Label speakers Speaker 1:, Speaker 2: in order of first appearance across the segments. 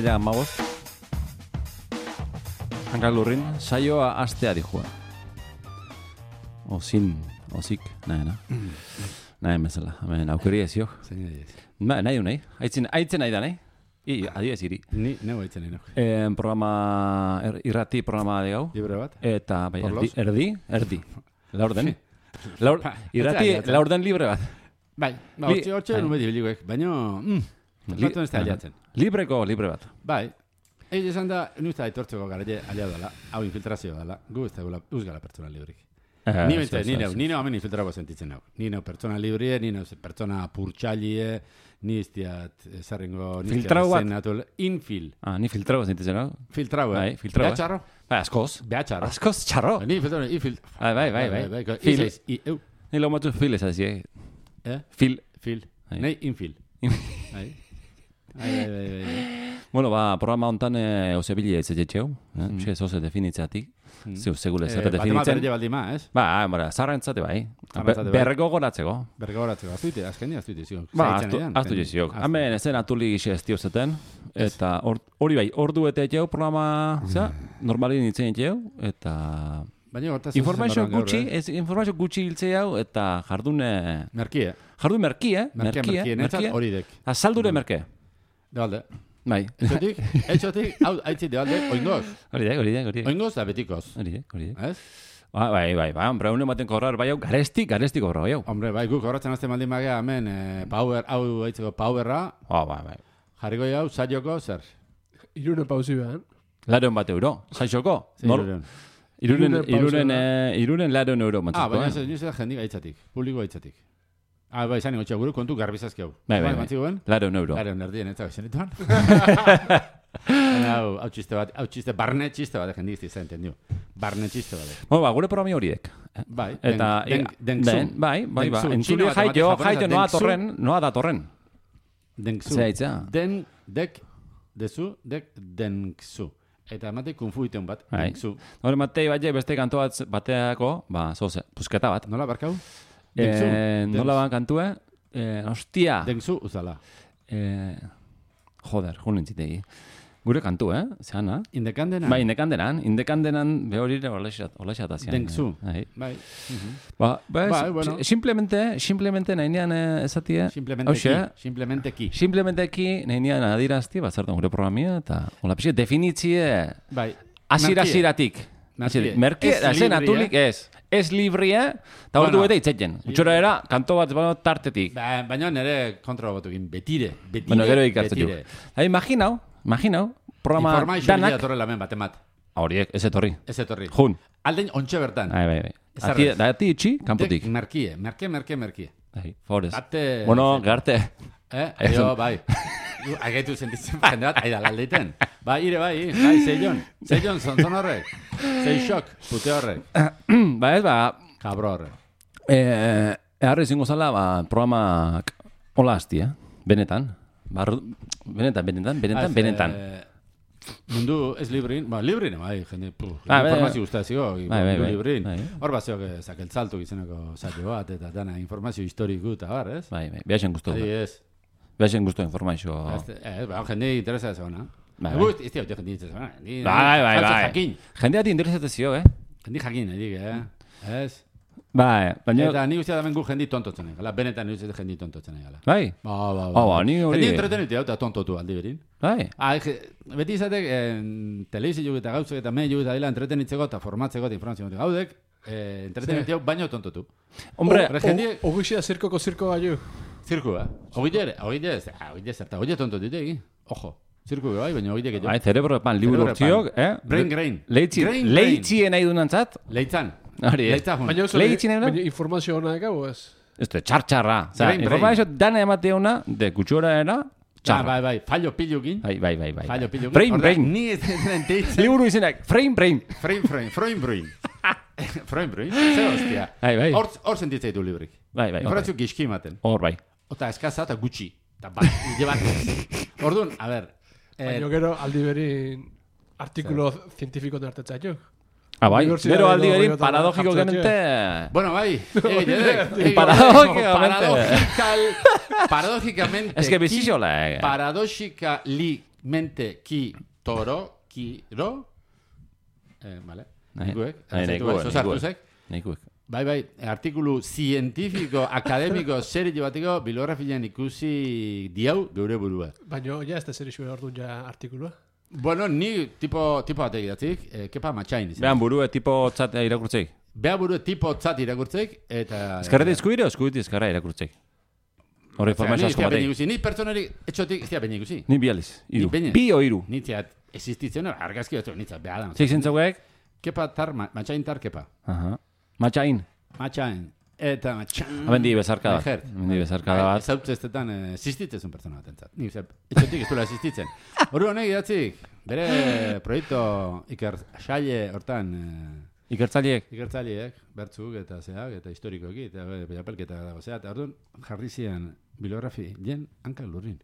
Speaker 1: Iraila amagoz. Hankak lurrin, saioa astea dijua. Ozin, ozik, nahi, na. Nahi, bezala, hemen aukeri ez jok.
Speaker 2: Zein ez.
Speaker 1: Ba, nahi du nahi, aitzen, aitzen nahi da nahi. I, adibidez iri.
Speaker 2: Ni, neu haitzen nahi nok.
Speaker 1: Eh, programa, er, irrati programa de gau.
Speaker 2: Libre bat?
Speaker 1: Eta, bai, erdi, erdi, erdi. Laurden. Laur,
Speaker 2: Ba,
Speaker 1: irrati, laurden libre bat.
Speaker 2: Bai, ba, hortxe, hortxe,
Speaker 1: bai.
Speaker 2: nume dibiliguek, baina, mm,
Speaker 1: Li-
Speaker 2: ez da aliatzen.
Speaker 1: Libreko libre bat.
Speaker 2: Bai, Egi esan da, nu ez da aitortzeko garaile alia dela, hau infiltrazio dela, gu ez da gula, uz gara pertsona librik.
Speaker 1: Eh,
Speaker 2: Ni
Speaker 1: ez,
Speaker 2: ni neu, ni neu hemen infiltrako sentitzen neu. Ni neu pertsona librie, ni neu pertsona purtsailie, ni iztiat, zerrengo,
Speaker 1: Filtrau bat?
Speaker 2: senatu, infil,
Speaker 1: Ah, ni filtrago zintitzen, no?
Speaker 2: filtrau,
Speaker 1: Bai,
Speaker 2: eh?
Speaker 1: filtrau, eh?
Speaker 2: Behatxarro?
Speaker 1: Bai, askoz.
Speaker 2: Behatxarro.
Speaker 1: Askoz txarro.
Speaker 2: Ni filtrau, infil.
Speaker 1: Bai, bai, bai, bai.
Speaker 2: Fil.
Speaker 1: Fil.
Speaker 2: I, eu,
Speaker 1: Ni lo matu fil ez azie.
Speaker 2: eh?
Speaker 1: Fil.
Speaker 2: Fil.
Speaker 1: Bai.
Speaker 2: Nei, infil. Bai. Bai, bai, bai, bai.
Speaker 1: Bueno, ba, programa hontan eh, osebili ez etxeu. Eh? Mm. Xe, zoze definitzeatik.
Speaker 2: Mm.
Speaker 1: Zeu, segule
Speaker 2: Eh,
Speaker 1: zer
Speaker 2: Batema
Speaker 1: definitzen.
Speaker 2: berri baldi ma, ez?
Speaker 1: Ba, zarrentzate bai.
Speaker 2: Zarrentzate
Speaker 1: Be,
Speaker 2: bai.
Speaker 1: berreko goratzeko.
Speaker 2: Bergauratzeko, aztuite, azkeni aztuite zion.
Speaker 1: Ba,
Speaker 2: pen-
Speaker 1: jiziok.
Speaker 2: astu.
Speaker 1: Hemen ezen atuli gixe ez zeten.
Speaker 2: Ez.
Speaker 1: Eta hor- hori bai, ordu eta etxeu programa,
Speaker 2: Mm.
Speaker 1: zera, normalin itzen etxeu. Eta
Speaker 2: Baina hortaz
Speaker 1: informazio gutxi,
Speaker 2: eh?
Speaker 1: ez informazio gutxi hiltze hau, eta jardune...
Speaker 2: Merkie,
Speaker 1: Jardun merkie,
Speaker 2: merkie,
Speaker 1: merkie,
Speaker 2: merkie, netzat
Speaker 1: merkie.
Speaker 2: hori dek.
Speaker 1: Ah, Saldure merke.
Speaker 2: De alde.
Speaker 1: Bai.
Speaker 2: Etxotik, etxotik, hau, haitzi de alde, oingoz.
Speaker 1: Hori da, hori da, hori da.
Speaker 2: Oingoz da betikoz.
Speaker 1: Hori da, hori da.
Speaker 2: Ez?
Speaker 1: Ba, bai, bai, bai, hombre, une baten korrar bai garesti, garesti korra bai.
Speaker 2: Hombre, bai, guk horretzen azte maldin bagea, hemen, eh, power, hau haitzeko powerra,
Speaker 1: Ba, bai, bai.
Speaker 2: jarriko hau, saioko, zer?
Speaker 3: Irune pausi behan.
Speaker 1: Lareon bat euro, saixoko.
Speaker 2: Zer
Speaker 1: Nor, irunen,
Speaker 3: Irunen
Speaker 1: irunen,
Speaker 3: da.
Speaker 1: eh, irunen lareon euro
Speaker 2: Ah,
Speaker 1: mantzako,
Speaker 2: baina
Speaker 1: eh?
Speaker 2: ez ez da jendik aitzatik, publiko aitzatik. Ah, bai, zan ingotxe, gure kontu garbizazki hau.
Speaker 1: Bai, bai, bai.
Speaker 2: Mantziguen?
Speaker 1: Lareon euro.
Speaker 2: Garen erdien, ez da, zenituan. Hau, hau txiste bat, hau txiste, barne txiste bat, jendik izti zen, entendiu. Barne txiste bat.
Speaker 1: Bueno, ba, gure programi horiek.
Speaker 2: Bai,
Speaker 1: Eta,
Speaker 2: den, den,
Speaker 1: den, bai, bai, ba,
Speaker 2: Dengsu,
Speaker 1: entzule
Speaker 2: txino
Speaker 1: jaio, jaio, noa torren, noa da torren.
Speaker 2: Dengsu.
Speaker 1: Zea hitzea.
Speaker 2: Den, dek, dezu, dek, denksu. Eta emate kunfu iten bat,
Speaker 1: Bai.
Speaker 2: denksu.
Speaker 1: Hore, matei je, beste kantu bat bateako, ba, zoze, pusketa bat.
Speaker 2: Nola barkau? Denksu.
Speaker 1: Eh, nola ban kantue? Eh, hostia.
Speaker 2: Denksu, uzala.
Speaker 1: Eh, joder, jo nintzitegi. Gure kantu, eh? Zeana.
Speaker 2: Indekandena?
Speaker 1: Bai, indekandenan, indekandenan behorire olaxat azian.
Speaker 2: Denksu.
Speaker 1: Bai.
Speaker 2: Bai. Mhm.
Speaker 1: Ba, ba,
Speaker 2: Bai, bueno.
Speaker 1: simplemente, simplemente nahi nian eh, esatie.
Speaker 2: Simplemente ki. Simplemente ki.
Speaker 1: Simplemente ki nahi nian adirazti, bazartan gure programia, eta hola pixi, definitzie
Speaker 2: Bai.
Speaker 1: asira
Speaker 2: Merkie. Merkie.
Speaker 1: Merke, zen
Speaker 2: librea.
Speaker 1: atulik ez. Ez libria, eta
Speaker 2: Bueno.
Speaker 1: ordu bete itzetzen. Utxora era, kanto bat bano tartetik.
Speaker 2: Ba, baina nere kontra botu egin, betire. Betire.
Speaker 1: Bueno, gero
Speaker 2: betire.
Speaker 1: Da, imaginau, imaginau, programa
Speaker 2: Informazio
Speaker 1: danak,
Speaker 2: bila torrela hemen batemat.
Speaker 1: horiek, ez etorri.
Speaker 2: Ez etorri.
Speaker 1: Jun.
Speaker 2: Aldein ontxe bertan.
Speaker 1: Bai, bai, bai.
Speaker 2: Ez
Speaker 1: Ati, da, ati itxi, kanpotik.
Speaker 2: Merkie, merke, merke, merke.
Speaker 1: Bai, forez.
Speaker 2: Bate...
Speaker 1: Bueno, garte.
Speaker 2: Eh?
Speaker 1: Un-
Speaker 2: bai. Agaitu sentitzen jende bat, aida laldeiten. Bai, ire, bai, bai, zeion. Zeion, zonzon horrek. Zei xok, pute horrek.
Speaker 1: ba, ez, ba,
Speaker 2: Kabro horrek.
Speaker 1: eh, eharri zingo zala, ba, programak hola hasti, eh? Benetan. Ba, benetan, benetan, benetan,
Speaker 2: Az,
Speaker 1: benetan.
Speaker 2: eh, mundu ez librin, ba, librin, bai, jende, puh,
Speaker 1: Ah, bai,
Speaker 2: informazio guztazio,
Speaker 1: bai, bai,
Speaker 2: mundu
Speaker 1: bai,
Speaker 2: librin.
Speaker 1: bai.
Speaker 2: Hor baziok, eh, zakeltzaltu gizeneko saio bat, eta dana informazio historiku eta bar, ez?
Speaker 1: Bai, bai, behasen guztu.
Speaker 2: Adi ez.
Speaker 1: Behasen guztu informazio.
Speaker 2: Ez, ez, ba, jende interesa ez ona.
Speaker 1: Bai,
Speaker 2: Bai, ez dira, jende interesa. Ni-
Speaker 1: Bai, bai, bai.
Speaker 2: Jakin,
Speaker 1: Jendeat interesatezio, eh?
Speaker 2: jende jakin, edik, eh? Ez?
Speaker 1: Bai, baina...
Speaker 2: Eta ni guztia da bengu jendi tontotzen egala. Benetan ni guztia jendi tontotzen egala.
Speaker 1: Bai,
Speaker 2: Ba, ba,
Speaker 1: Ah, ba, ni hori-
Speaker 2: Jendi entretenitu hau eta tontotu aldi berin.
Speaker 1: bai.
Speaker 2: Ah, beti izatek, eh, telebizio eta gauzek eta mehiu eta dila entretenitzeko eta formatzeko eta informazio bat gaudek, eh, entretenitu baino tontotu.
Speaker 1: Hombre,
Speaker 3: Ogixia zirkoko zirko gaiu.
Speaker 2: Zirku, eh? Ogide ere, ogide ez, ah, ogide zerta, ogide tontotu ditegi. Ojo, zirku bai, baina ogide gehiago.
Speaker 1: bai, cerebro pan liburu
Speaker 2: pan.
Speaker 1: eh?
Speaker 2: Brain grain.
Speaker 1: Leitzi,
Speaker 2: Grain,
Speaker 1: leitzien nahi dunantzat,
Speaker 2: Leitzan.
Speaker 1: Hori, eh?
Speaker 2: Leitzan.
Speaker 3: Baina oso
Speaker 1: Lehi itxin
Speaker 3: baina informazio hona ekau, ez?
Speaker 1: ez du, txar-txarra. Informazio dana emateuna, de kutxora era,
Speaker 2: Ah,
Speaker 1: txarra.
Speaker 2: bai, bai, fallo pilukin.
Speaker 1: Bai, bai, bai, bai.
Speaker 2: Fallo pilukin.
Speaker 1: Brain,
Speaker 2: Orda,
Speaker 1: brain.
Speaker 2: Ni ez den deitzen.
Speaker 1: Liburu izenak, frame, brain.
Speaker 2: Frame, frame, frame, brain. frame, brain. Zer hostia.
Speaker 1: Bai, bai.
Speaker 2: Hor, sentitzei du librik.
Speaker 1: Bai, bai,
Speaker 2: Informazio gizki ematen.
Speaker 1: bai. Hor bai.
Speaker 2: Ota eskaza eta gutxi. Eta bat, hile bat. Orduan, a ber.
Speaker 3: Baina
Speaker 2: Eh,
Speaker 3: gero aldi berin artikulo zientifiko nartetza jo.
Speaker 1: Ah, bai.
Speaker 3: Unibertsitate
Speaker 1: Gero aldi
Speaker 3: edo
Speaker 1: berin,
Speaker 3: horietan
Speaker 1: paradogikamente...
Speaker 2: bueno, bai. Egin,
Speaker 1: Paradójicamente.
Speaker 2: Paradojikal, paradojikamente.
Speaker 1: Ez que bizixola, eh.
Speaker 2: Paradoxikali mente ki toro kiro. Eh, vale.
Speaker 1: Nahi.
Speaker 2: Nikuek,
Speaker 1: Nahi,
Speaker 2: azaitu
Speaker 1: nahikoek,
Speaker 2: bai. Bai, artikulu zientifiko, akademiko, serio bateko, bilografian ikusi diau geure burua.
Speaker 3: Baina, ja, ez da zer isu orduan ja artikulua.
Speaker 2: Bueno, ni tipo, tipo batek idatzik, eh, kepa matxain izan.
Speaker 1: Behan burue tipo txat irakurtzeik.
Speaker 2: Beha buru tipo tzat irakurtzeik, eta...
Speaker 1: Ezkarrete eskubire o eskubite ezkarra irakurtzeik. Horre
Speaker 2: Osea,
Speaker 1: informazio
Speaker 2: ni
Speaker 1: asko
Speaker 2: dira
Speaker 1: batei.
Speaker 2: ikusi, ni pertsonari etxotik ez dira behin ikusi.
Speaker 1: Ni bi aliz. Iru.
Speaker 2: Ni.
Speaker 1: Bi o iru.
Speaker 2: Nitzeat existitzen, no, argazki batzu, nitzeat, beha da.
Speaker 1: Zeik zentzauek?
Speaker 2: Kepa tar, ma, matxain tar kepa.
Speaker 1: Aha. Matxain.
Speaker 2: Matxain. Eta matxain.
Speaker 1: Abendi bezarka bat.
Speaker 2: Ejer.
Speaker 1: Abendi bezarka bat.
Speaker 2: Ez hau testetan, eh, existitzen pertsona bat entzat. Ni, ze, etxotik ez duela existitzen. Horu honek idatzik, bere proiektu iker hortan, eh,
Speaker 1: Ikertzaileek.
Speaker 2: ikertzaileek, bertzuk eta zeak, eta historikoki, eta eh, pelapelketa dago zea, eta orduan jarri zian bibliografi, jen hankak lurrin.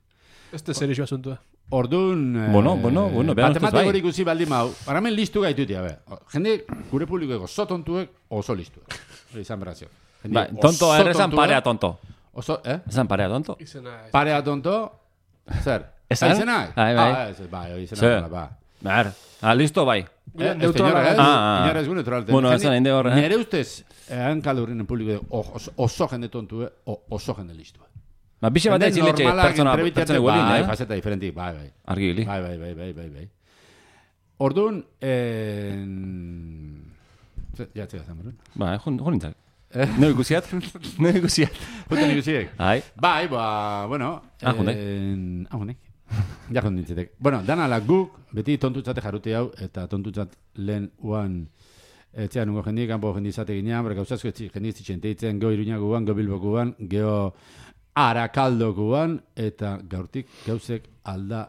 Speaker 3: Ez da zer isu asuntua.
Speaker 2: Orduan... eh,
Speaker 1: Bueno, bueno, bueno, behar ustez bai.
Speaker 2: hori ikusi baldin mau, paramen listu gaitutia, be. Jende, gure publikoeko oso tontuek, oso listuek. Izan berazio.
Speaker 1: Ba, tonto, erre
Speaker 2: tontuek,
Speaker 1: parea tonto.
Speaker 2: Oso, eh?
Speaker 1: Esan parea tonto.
Speaker 3: Izena.
Speaker 2: Parea tonto, zer?
Speaker 1: Esan?
Speaker 2: Ah, izena?
Speaker 1: Bai, bai.
Speaker 2: Ah, ez, bai, izena.
Speaker 1: Zer?
Speaker 2: dela, Ba.
Speaker 1: Ber, ah, listo bai.
Speaker 2: Eh,
Speaker 3: neutrala,
Speaker 2: inora,
Speaker 3: eh?
Speaker 2: ez?
Speaker 1: Ah, ah.
Speaker 2: Inora ez gu neutrala.
Speaker 1: Bueno, esan hain de hor, eh?
Speaker 2: Nere ustez, eh, hankalurrin publiko oso, jende tontue, o- oso jende listue.
Speaker 1: Ba, bixe bat etxiletxe
Speaker 2: normalak
Speaker 1: pertsona, pertsona guelin,
Speaker 2: Bai,
Speaker 1: eh?
Speaker 2: faceta diferentik, bai, bai.
Speaker 1: Argi gili.
Speaker 2: Bai, bai, bai, bai, bai, bai. Orduan, en... Ze- Ja, txega zan, berun.
Speaker 1: Ba, eh, jun, junintzak.
Speaker 2: Eh?
Speaker 1: Neu ikusiat? Neu ikusiat.
Speaker 2: Puta nik usiek.
Speaker 1: Ai.
Speaker 2: Bai, ba, bueno.
Speaker 1: Ah, jundek.
Speaker 2: en- Ah, jundek. Ja, jundintzetek. Bueno, dan ala guk, beti tontutzate jarrute hau, eta tontutzat lehen uan, etxean ungo jendik, kanpo jendi izate ginean, bera gauzazko etxi jendi iztitzen teitzen, go iruñak guan, go bilbo guan, geo guan, eta gaurtik gauzek alda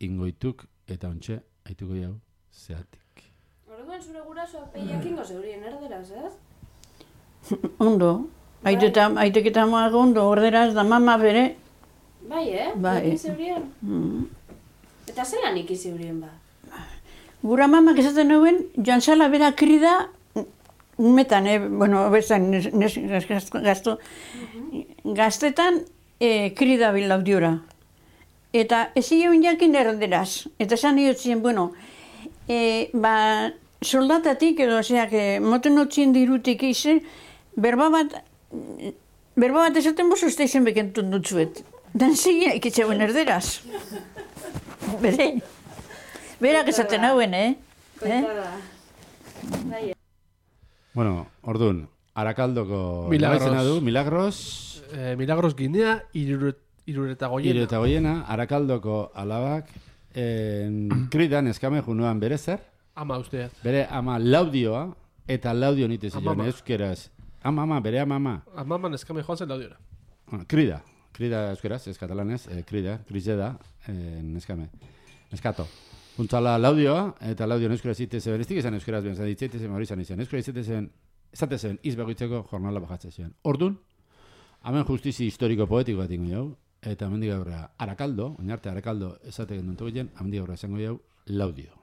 Speaker 2: ingoituk, eta ontxe, haituko jau, zeatik.
Speaker 4: Orduan zure gurasoa peiakingo zeurien erderaz, ez?
Speaker 5: Ondo. Aiteta, aiteketa mago ondo, orderaz da mama bere.
Speaker 4: Bai, eh?
Speaker 5: Bai.
Speaker 4: Jakin zeurien? Eta zelan iki zeurien ba?
Speaker 5: Gura mamak esaten nuen, joan zala bera krida, metan, eh? bueno, bezan, nes, nes, gazto, gazto, gaztetan eh, krida bilaudiora. Eta ez zion jakin erderaz. Eta esan diotzien, bueno, eh, ba, soldatatik edo, osea, que moten utzien dirutik izen, berba bat, berba bat esaten bozu uste izen bekentun dutzuet. Dan zigin ikitzeuen erderaz. Bere. Berak esaten hauen, eh? eh?
Speaker 2: Bueno, orduan, arakaldoko
Speaker 3: Milagros.
Speaker 2: du, Milagros,
Speaker 3: Eh, Milagros Ginea, iruret, irureta goiena.
Speaker 2: Hiru eta goiena, arakaldoko alabak, en, kridan eskame junuan bere zer,
Speaker 3: Ama usteat.
Speaker 2: bere ama laudioa, eta laudio nite zion euskeraz. Ama, ama, bere ama, ama.
Speaker 3: Amaman eskame joan zen laudiora.
Speaker 2: Bueno, krida, krida euskeraz, ez katalanez, eh, krida, krizeda, eh, neskame, neskato. Puntzala laudioa, eta laudio euskera zite zeben, ez dik esan euskeraz ben, zan ditzeite zen hori zan izan, euskera zite zen, izbegoitzeko jornala bajatzen zion. Ordun, hemen justizi historiko poetiko bat ingo jau, eta hemendik aurrera arakaldo, oinarte arakaldo esate gendun togeien, hemendik aurrera esango jau, laudio.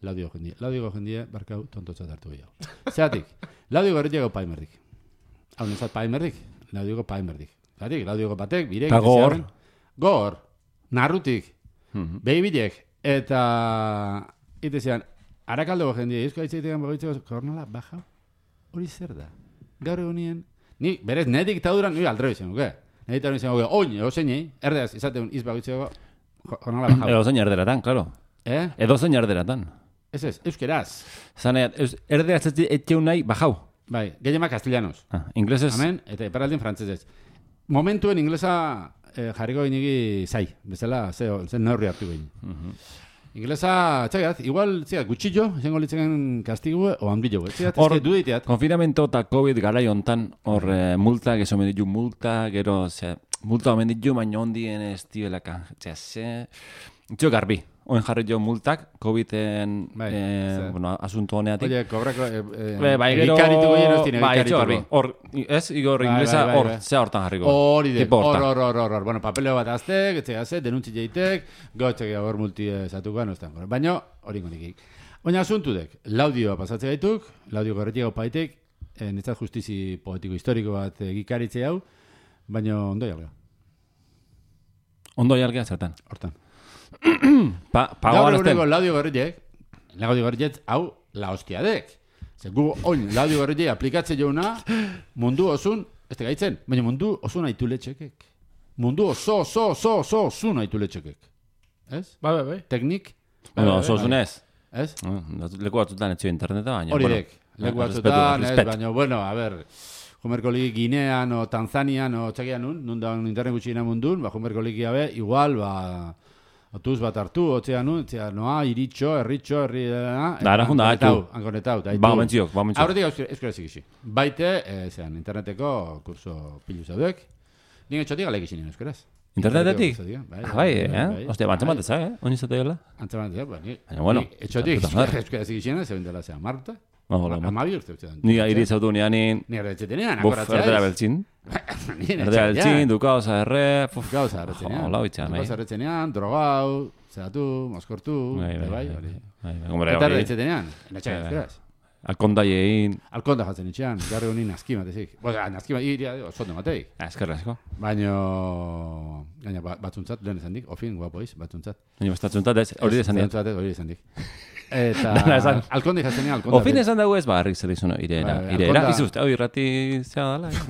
Speaker 2: Laudio jendie. Laudio jendie, barkau, tontotzat hartu jau. Zeratik, laudio gorretiago paimerdik. Hau nintzat paimerdik, laudio paimerdik. Zeratik, laudio batek, birek,
Speaker 1: gor.
Speaker 2: Gor, narrutik,
Speaker 1: Mhm.
Speaker 2: behibilek, eta ite zean, arakaldo jendie, eusko aitzaitean bagoitzeko kornola, baja, hori zer da? Gaur egunien, ni berez nire diktaduran, ni aldre izan, oke? Nire diktaduran izan, oke, oin, ozenei, erdeaz, izaten iz bagoitzeko, kornola baja.
Speaker 1: Edo zein erderatan, claro.
Speaker 2: eh?
Speaker 1: Edo zein erderatan.
Speaker 2: Ez ez, euskeraz.
Speaker 1: Zaneat, erderaz ez etxeu nahi bajau.
Speaker 2: Bai, gehiamak castellanos.
Speaker 1: Ah, inglesez.
Speaker 2: Amen, eta iparraldin frantzesez. Momentuen inglesa eh, jarriko inigi zai, bezala, zeo, zen neurri hartu behin. Inglesa, txagat, igual, txagat, gutxillo, izango litzen kastigu, o hanbillo, txagat,
Speaker 1: Hor-
Speaker 2: ez que du diteat.
Speaker 1: Konfinamento eta COVID garai hontan, hor eh, multa, gezo omen ditu multa, gero, ze, multa omen ditu, baina ondien ez dielaka. Txea, ze... Txio garbi, oen jarri jo multak, COVID-en,
Speaker 2: Bai, ze.
Speaker 1: bueno, asunto honeatik.
Speaker 2: Oye, kobrako, eh,
Speaker 1: Be, bai, gero...
Speaker 2: egikarituko gien ez dine,
Speaker 1: bai, garbi.
Speaker 2: egikarituko.
Speaker 1: Hor, ez, igor
Speaker 2: Bai,
Speaker 1: inglesa,
Speaker 2: bai, bai,
Speaker 1: hor,
Speaker 2: bai.
Speaker 1: ze hortan jarriko.
Speaker 2: Hori de, hor, hor, hor, hor, hor. Bueno, papeleo bat aztek, etxe gaze, denuntzi jeitek, gotxe hor multi zatuko nostan. Baina, hori ingonikik. Baina asuntu dek, laudioa pasatze gaituk, laudio gorretiago paitek, eh, netzat justizi poetiko historiko bat egikaritze hau, baina ondo jarga,
Speaker 1: Ondo jargea zertan.
Speaker 2: hortan.
Speaker 1: Pa, pago
Speaker 2: Gaur eguneko laudio gorriek, laudio gorriek, hau, la hostia dek. Ze gu, oin, laudio gorriek aplikatze jouna, mundu osun, ez gaitzen, baina mundu osun haitu letxekek. Mundu oso, oso, oso, oso, osun haitu letxekek. Ez?
Speaker 3: Bai, bai, bai.
Speaker 2: Teknik,
Speaker 1: Bueno, oso zunez.
Speaker 2: ez?
Speaker 1: Leku batzutan etxio interneta, baina...
Speaker 2: Hori
Speaker 1: bueno,
Speaker 2: leku
Speaker 1: respetu,
Speaker 2: batzutan, ez, baina, bueno, a ber, Jumerko ligi Ginean o Tanzanian o txekian nun, nun da internet gutxina mundun, ba, Jumerko ligi gabe, igual, ba, Otuz bat hartu, otzea nun, otzea noa, iritxo, erritxo, herri... eh,
Speaker 1: Da, ara junda, haitu.
Speaker 2: Ankonetau, da,
Speaker 1: Ba, mentziok, ba, mentziok.
Speaker 2: Aurretik euskara zikisi. Baite, eh, zean, interneteko kurso pilu zauduek. Nik etxotik galek izinen euskaraz.
Speaker 1: Internetetik?
Speaker 2: Bai,
Speaker 1: Ah, bai, eh? Ostia, bantza bat ezak, eh? Oin izate dela?
Speaker 2: Antzaman, ja, ba, ni,
Speaker 1: Baina, bueno,
Speaker 2: etxotik
Speaker 1: madre.
Speaker 2: euskara zikisien, zeuden dela zean, marta.
Speaker 1: Ba, hola, ma.
Speaker 2: Amabi urte uste.
Speaker 1: Ni iritz autu nianin,
Speaker 2: Ni ere etxetenean,
Speaker 1: buf,
Speaker 2: akoratzea
Speaker 1: erdera
Speaker 2: ez.
Speaker 1: beltzin.
Speaker 2: Ni ere
Speaker 1: Erdera beltzin, duka osa erre, puf.
Speaker 2: Gauza erretzenean.
Speaker 1: Hola, bitxan, bai.
Speaker 2: Gauza erretzenean, drogau, zehatu, moskortu,
Speaker 1: Bai, bai,
Speaker 2: bai, Eta
Speaker 1: hori.
Speaker 2: erretzetenean, netxak
Speaker 1: Bai,
Speaker 2: euskaraz.
Speaker 1: Alkondaiein,
Speaker 2: Alkonda jatzen itxean, garri honi naskima, tezik. Boza, naskima, iria, osondo mateik.
Speaker 1: ah, eskerra asko.
Speaker 2: Baina, gaina, ba- batzuntzat, lehen esan dik, ofin, guapo batzuntzat.
Speaker 1: Baina bastatzuntat ez, hori esan diat.
Speaker 2: Batzuntzat ez, hori esan dik. Eta, alkondi jatzen alkonda.
Speaker 1: Ofin esan dago ez, ba, harrik zer izuno, irera,
Speaker 2: Bai,
Speaker 1: irera,
Speaker 2: alkonda-
Speaker 1: izuzte, hau irrati zea dala.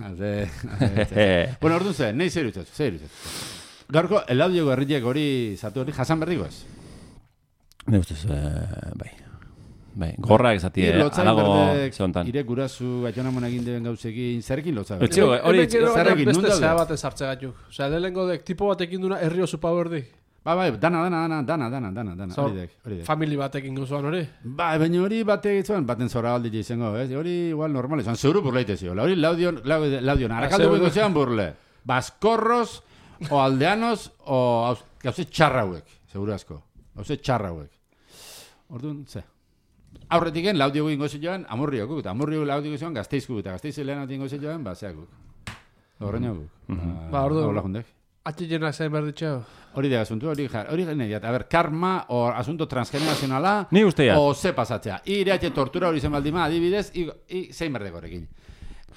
Speaker 2: bueno, orduan ze, nahi zer utzaz, zer utzaz. Gaurko, elaudio garriek hori, zatu hori, jasan berriko ez?
Speaker 1: Ne ustez, eh, bai. Bai, gorra ezatie,
Speaker 2: Ire lotzai
Speaker 1: alago zeontan.
Speaker 2: ire gurasu, aitonamon egin deben gauzekin, zerrekin lotza
Speaker 1: Etxio, hori,
Speaker 3: Hemen gero
Speaker 2: zerrekin,
Speaker 3: baina
Speaker 2: nun
Speaker 3: beste
Speaker 2: daude?
Speaker 3: zea bat ezartze gaituk. Osea, lehenengo dek, tipo batekin duna herri oso powerdik.
Speaker 2: Ba, bai, dana, dana, dana, dana, dana, dana, dana, hori dek, hori dek.
Speaker 3: Famili batekin gozoan hori.
Speaker 2: Ba, baina hori bate zuen, baten zora aldi izango, ez? Hori igual normal, izan, zeuru burleite zio. Hori laudion, laudion, laudion, arakaldu
Speaker 3: zeuru.
Speaker 2: bengo zean burle. Baskorros, o aldeanos, o gauze txarrauek, seguru asko. Gauze txarrauek. Orduan, ze. Aurretiken, laudio gu ingo joan, amurrio guk, eta amurrio laudio gu joan, gazteizku, eta gazteiz lehen ingo joan, ba, zeak guk. Horreina guk.
Speaker 3: Ba, orduan-
Speaker 2: Hola, jundek.
Speaker 3: Atxillenak zain behar ditxeo.
Speaker 2: Hori da asuntu, hori jar, hori gene A ber, karma o asunto transgeneracionala
Speaker 1: Ni uste
Speaker 2: o ze pasatzea. Ireatxe tortura hori zen baldima, adibidez, i, i zein berdek horrekin.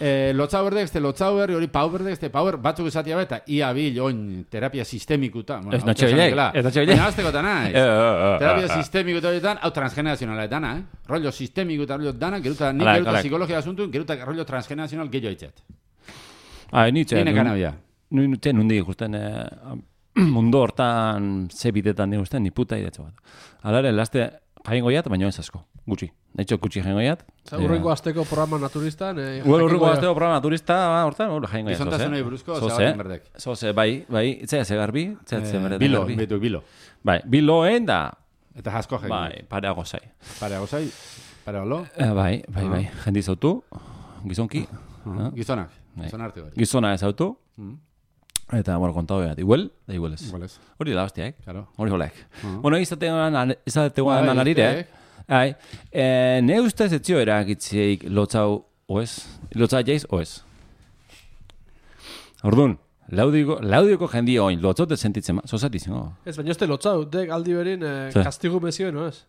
Speaker 2: E, lotzau berdek, este lotzau berri, hori pau berdek, este pau berdek, batzuk esatia beta, ia bil, oin, terapia sistemikuta. Bueno,
Speaker 1: Ez natxo bilek, ez natxo bilek.
Speaker 2: Baina azteko ta nahi.
Speaker 1: Eh, eh, eh,
Speaker 2: Terapia
Speaker 1: eh, eh.
Speaker 2: sistemikuta horietan, hau transgeneracionala dana, eh? Rollo sistemiko eta rollo dana, geruta, nik
Speaker 1: Alak,
Speaker 2: geruta
Speaker 1: alak.
Speaker 2: psikologia asuntu, geruta rollo transgeneracional gehiago eitzet.
Speaker 1: Ah, ni txe,
Speaker 2: Nine kanabia.
Speaker 1: Ni nute nundi ikusten eh, mundu hortan ze bidetan ni usten, ni puta idatxe bat. Alare, laste jaingo jat, baina ez asko, gutxi. Naitxo gutxi jaingo jat.
Speaker 3: Urrengo azteko programa naturistan. Eh,
Speaker 1: Bueno, urrengo asteo programa turista, ba, hortan, hor jaingo jat.
Speaker 2: Gizontasunei buruzko,
Speaker 1: Zoze,
Speaker 2: zabalin berdek.
Speaker 1: zoze, bai, bai, itzea ze garbi, itzea ze
Speaker 2: Eh,
Speaker 1: berdek
Speaker 2: bilo,
Speaker 1: garbi.
Speaker 2: betu, bilo.
Speaker 1: Bai, biloen da,
Speaker 2: Eta jasko jengi.
Speaker 1: bai, pareago zai.
Speaker 2: Pare gozai, pare olo.
Speaker 1: Eh, bai, bai, bai, jendi zautu, gizonki, eh?
Speaker 2: Gizonak,
Speaker 1: Bai.
Speaker 2: gizon arte hori.
Speaker 1: gizona ez autu, eta, bueno, kontau behar, igual, da igual ez.
Speaker 2: Igual ez,
Speaker 1: Hori da, hostiak.
Speaker 2: claro.
Speaker 1: Hori holek.
Speaker 2: Ah.
Speaker 1: Bueno, izatean izatean
Speaker 2: Bai,
Speaker 1: anarire.
Speaker 2: estek.
Speaker 1: Ai, eh, ne ustez etzio eragitzeik lotzau oez? Lotza jaiz oez? Orduan, laudiko, laudioko jendi oin, lotzote sentitzen ma, zozat izango.
Speaker 3: Ez, baina ez te lotzau, dek aldi berin eh, kastigu mezioen, no ez?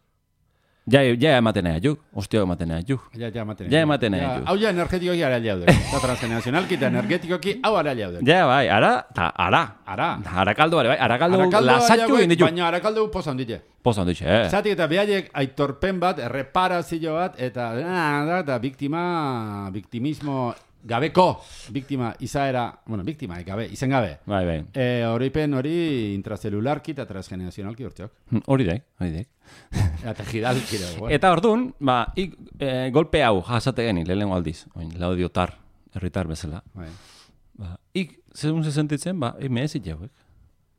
Speaker 1: Ja, ja ematen ea juk, ostio ematen ea juk.
Speaker 2: Ja, ja, ematen.
Speaker 1: Ja, ematen nahi du.
Speaker 2: Hau ja energetikoki ara jaude. Eta transgeneracionalki eta energetikoki hau ara jaude.
Speaker 1: Ja, bai, ara, ta, ara.
Speaker 2: Ara.
Speaker 1: Arakaldo bare, bai, arakaldo,
Speaker 2: Arakaldo
Speaker 1: lasatxu egin ditu.
Speaker 2: Baina arakaldo poza handite.
Speaker 1: Poza handitxe, eh.
Speaker 2: Zatik eta behaiek aitorpen bat, erreparazio bat, eta ah, da, da, biktima, biktimismo gabeko, biktima izaera, bueno, biktima, eh, gabe, izen gabe.
Speaker 1: Bai, bai.
Speaker 2: E, horipen hori intracelularki eta transgeneracionalki hortziok.
Speaker 1: Hm, Hori daik, hori daik.
Speaker 2: Eta da, bueno.
Speaker 1: Eta orduan, ba, ik, e, golpe hau jasate geni, lehenengo aldiz, oin, laudiotar, herritar bezala.
Speaker 2: Bai.
Speaker 1: Ba, ik, zegun ze sentitzen, ba, ik mehezit jauek.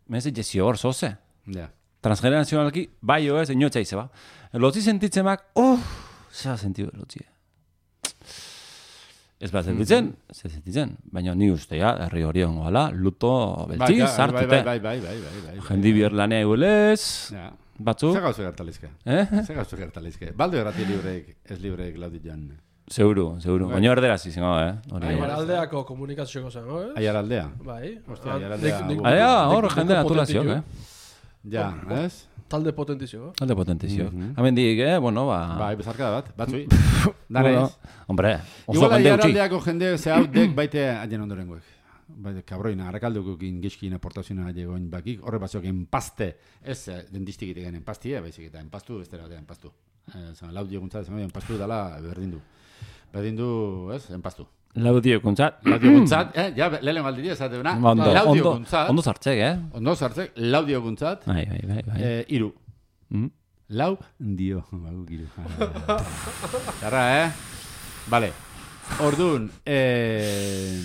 Speaker 1: Mehezit jezi hor, zoze.
Speaker 2: Ja.
Speaker 1: Transgenerazionalki, bai jo ez, inotxa ize, ba. Lotzi sentitzen bak, oh, zera sentiu lotzi. Ez bat sentitzen, ze sentitzen. Baina ni uste, ja, herri hori ongo ala, luto, beltzi,
Speaker 2: ja,
Speaker 1: sartute.
Speaker 2: Bai, bai, bai, bai, bai, bai, bai.
Speaker 1: Jendi bier lanea eguelez,
Speaker 2: Ja.
Speaker 1: batzu,
Speaker 2: Zer gauzu gertalizke?
Speaker 1: eh?
Speaker 2: Zer gauzu gertalizke? Baldo errati libreik, ez libreik laudit joan.
Speaker 1: Seguru, seguru.
Speaker 2: Bai.
Speaker 1: Baina erderaz izango, eh? Hori.
Speaker 3: Bai, aldeako komunikazioko zen, no? eh?
Speaker 2: Aiar aldea.
Speaker 3: Bai.
Speaker 2: Hostia,
Speaker 3: Ah,
Speaker 2: aiaraldea,
Speaker 3: nik- nik-
Speaker 2: gu-
Speaker 1: Aia, hor,
Speaker 3: nik-
Speaker 1: jende
Speaker 3: nik-
Speaker 1: naturalziok,
Speaker 3: potentio.
Speaker 1: eh?
Speaker 2: Ja, ez?
Speaker 3: Talde potentizio.
Speaker 1: Alde potentizio.
Speaker 2: Mhm.
Speaker 1: Hemen dik, eh, bueno, ba...
Speaker 2: Bai, bezarka da bat, batzui.
Speaker 1: bueno,
Speaker 2: Dana ez?
Speaker 1: Hombre, oso
Speaker 2: Igual
Speaker 1: jende
Speaker 2: aiar
Speaker 1: utzi.
Speaker 2: aldeako jende ze hau dek baite aien ondorengoek. bai, kabroina, arakaldukokin gizkin aportazioa egoin bakik, horre batzuk enpaste, ez eh, dentistik egiten enpastia, baizik eta enpastu, ez dira enpastu. Eh, zan, lau dioguntza, zan, enpastu dela berdin du. Berdin du, ez, enpastu.
Speaker 1: Laudio kontzat.
Speaker 2: Lau dioguntzat, eh, ja, lehen galdi dira, zate una,
Speaker 1: Ondo,
Speaker 2: lau
Speaker 1: ondo,
Speaker 2: dioguntzat,
Speaker 1: ondo zartzek, eh?
Speaker 2: ondo sartzek, lau dioguntzat,
Speaker 1: Bai, bai, bai, bai.
Speaker 2: eh, iru.
Speaker 1: Mm.
Speaker 2: Lau dio, bagu giru. Zarra, eh? Vale. Orduan, eh...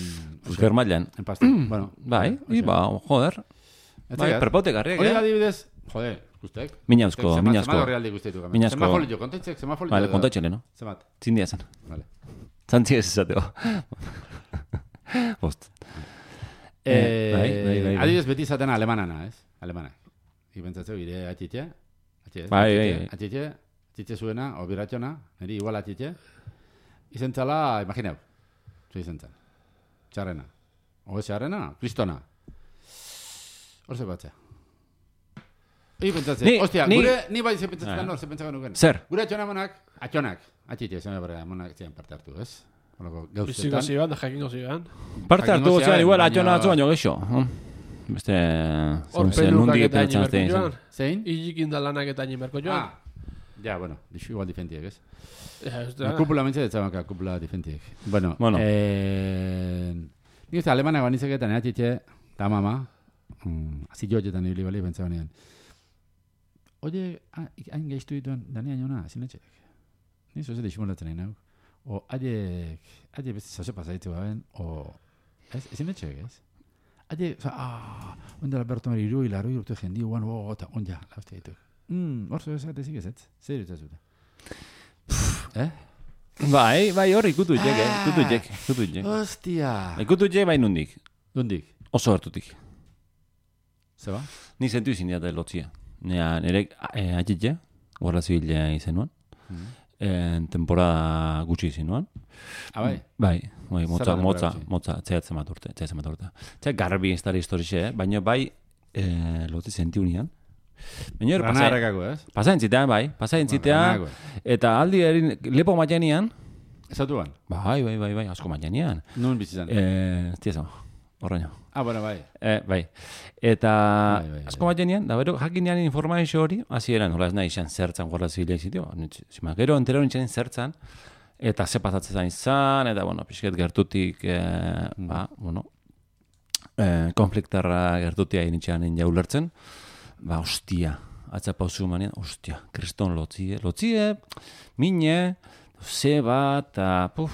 Speaker 1: Euskal mailan.
Speaker 2: Enpaste, bueno.
Speaker 1: Bai,
Speaker 2: Oxe.
Speaker 1: i ba, joder. Bai,
Speaker 2: dakit.
Speaker 1: perpaute garriek,
Speaker 2: Hori
Speaker 1: eh?
Speaker 2: adibidez, joder, guztek.
Speaker 1: Minauzko,
Speaker 2: Zenbat-
Speaker 1: minauzko.
Speaker 2: Zenbat horri aldi guztetu.
Speaker 1: Minauzko.
Speaker 2: Zenbat folio, kontentzek, zenbat folio.
Speaker 1: Vale, kontatxele, no?
Speaker 2: Zenbat,
Speaker 1: Zindia zen.
Speaker 2: vale.
Speaker 1: Zantzi ez esateko. Bost. Eh, bai, bai, bai, bai.
Speaker 2: Adibidez beti izaten alemanana, ez? Alemanak. Ibentzatzeu, ire atxitxe, atxitxe,
Speaker 1: Bai, bai, bai.
Speaker 2: atxitxe, atxitxe zuena, obiratxona, niri igual atxitxe. Izen txala, imagineu, zu izen txal. Txarrena. Oge txarrena, kristona. Hor ze batzea. Egi pentsatzen,
Speaker 1: Ni-
Speaker 2: ostia,
Speaker 1: ni-
Speaker 2: gure, ni bai ze pentsatzen,
Speaker 1: Ah.
Speaker 2: no, ze pentsatzen nuken.
Speaker 1: Zer?
Speaker 2: Gure atxona monak, atxonak, atxitxe, zeme berga, monak zian parte hartu, ez?
Speaker 3: Biziko
Speaker 2: gauzetan.
Speaker 3: ziban, da jakingo ziban.
Speaker 1: Parte hartu gotzean, igual atxona atzu baino geixo. hm? Beste...
Speaker 3: Hor
Speaker 1: zen- zen
Speaker 3: pelukak
Speaker 1: nondik
Speaker 3: eta hain
Speaker 1: pentsatzen
Speaker 3: berko
Speaker 1: izan.
Speaker 3: joan.
Speaker 2: Zein?
Speaker 3: Ilik lanak eta hain berko joan.
Speaker 2: Ah, ja, bueno, dixu igual difentiek, ez?
Speaker 3: Ja, ez
Speaker 2: La
Speaker 3: da.
Speaker 2: cúpula mentxe de txabaka, cúpula difentiek. Bueno,
Speaker 1: Bueno.
Speaker 2: eh, nik uste alemanak banizeketan, eh, txitxe, ta mama, mm, azi joetan ibili bali, bentsa banean. Oye, ah, hain gehistu dituen, dani ainoa, zinetxek. Ni zoze dismolatzen nahi. O, aiek, aiek beste zase pasaitu gaben, o, ez, zinetxek, ez? Aie, oza, ah, ondela bertu mari iru, hilaro, irute jendi, guan, o, eta, on ja, lauzte ditu. Mm, hor zo esate zik ez, ez? Zer dut zute. Eh?
Speaker 1: Bai, bai, hor ikutu jek, eh? Ikutu jek, ikutu jek.
Speaker 2: Hostia!
Speaker 1: Ikutu jek bai nundik.
Speaker 2: Dundik,
Speaker 1: Oso hartutik.
Speaker 2: zeba?
Speaker 1: Ni zentu izin diate lotzia. Nea, nire eh, atxitxe, guarda zibilea izen nuan. En temporada gutxi izin nuan.
Speaker 2: Ah, bai?
Speaker 1: Bai, bai, motza, motza,
Speaker 2: gutxi?
Speaker 1: motza, txeatzen bat urte, txeatzen bat urte. Txea garbi instari historixe, eh? baina bai, eh, lotzi zentiu nian. Baina hor, pasai,
Speaker 2: Ranarrakako, ez?
Speaker 1: pasain zitean, bai, pasain zitean,
Speaker 2: Ranarako.
Speaker 1: eta aldi erin, lepo maianian,
Speaker 2: Esatuan?
Speaker 1: bai, bai, bai, bai, asko maianian.
Speaker 2: Nun bizizan?
Speaker 1: Eh, tieso, horreño.
Speaker 2: Ah, bueno, bai.
Speaker 1: Eh, bai. Eta
Speaker 2: Bai, bai,
Speaker 1: asko bat jenean, da bero, jakinean informazio hori, hasi eran, hola ez nahi izan zertzan guarda zibila izitio. Zima, gero entero nintzen zertzan, eta ze pasatzen zain izan, eta, bueno, pixket gertutik, eh, ba, bueno, eh, konfliktarra gertutia initxean nina ulertzen, ba, ostia, atza pausu manean, ostia, kriston lotzie, lotzie, mine, ze bat, eta, puf,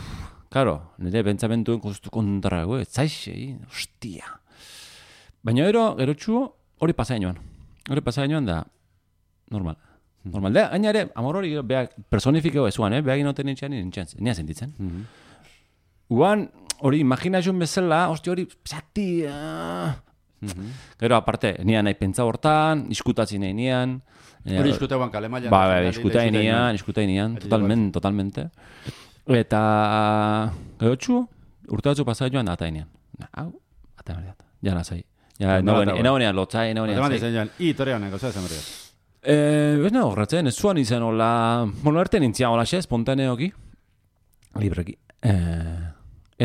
Speaker 1: karo, nire pentsamentuen justu kontrago, ez zaixei, ostia. Baina gero, gero txuo, hori pasain joan. Hori pasain joan da, normal. Normal, da, gaina ere, amor hori, beak, personifikeo ezuan, eh? Beak inoten nintxean, nintxean, nia sentitzen. Uan, hori, imaginazioen bezala, hosti hori, zati, ah. Gero, aparte, nia nahi pentsa hortan, iskutatzen nahi nian.
Speaker 2: Hori iskuteuan kalemailan.
Speaker 1: Ba, ba, iskutai nian, iskutai nian, totalmente, totalmente. Eta, gero txu, urte batzu pasai joan, ata nian. Hau, ata nian, ja lasai. Ja,
Speaker 2: Ondo
Speaker 1: no,
Speaker 2: ata,
Speaker 1: ena honean lotzai, ena honean
Speaker 2: Bateman
Speaker 1: zai.
Speaker 2: izan joan, i tore honek, oza esan berri.
Speaker 1: Eh, ez nago, horretzen, ez zuan izan hola, bueno, erte nintzia hola xe, espontaneoki, libreki. Eh,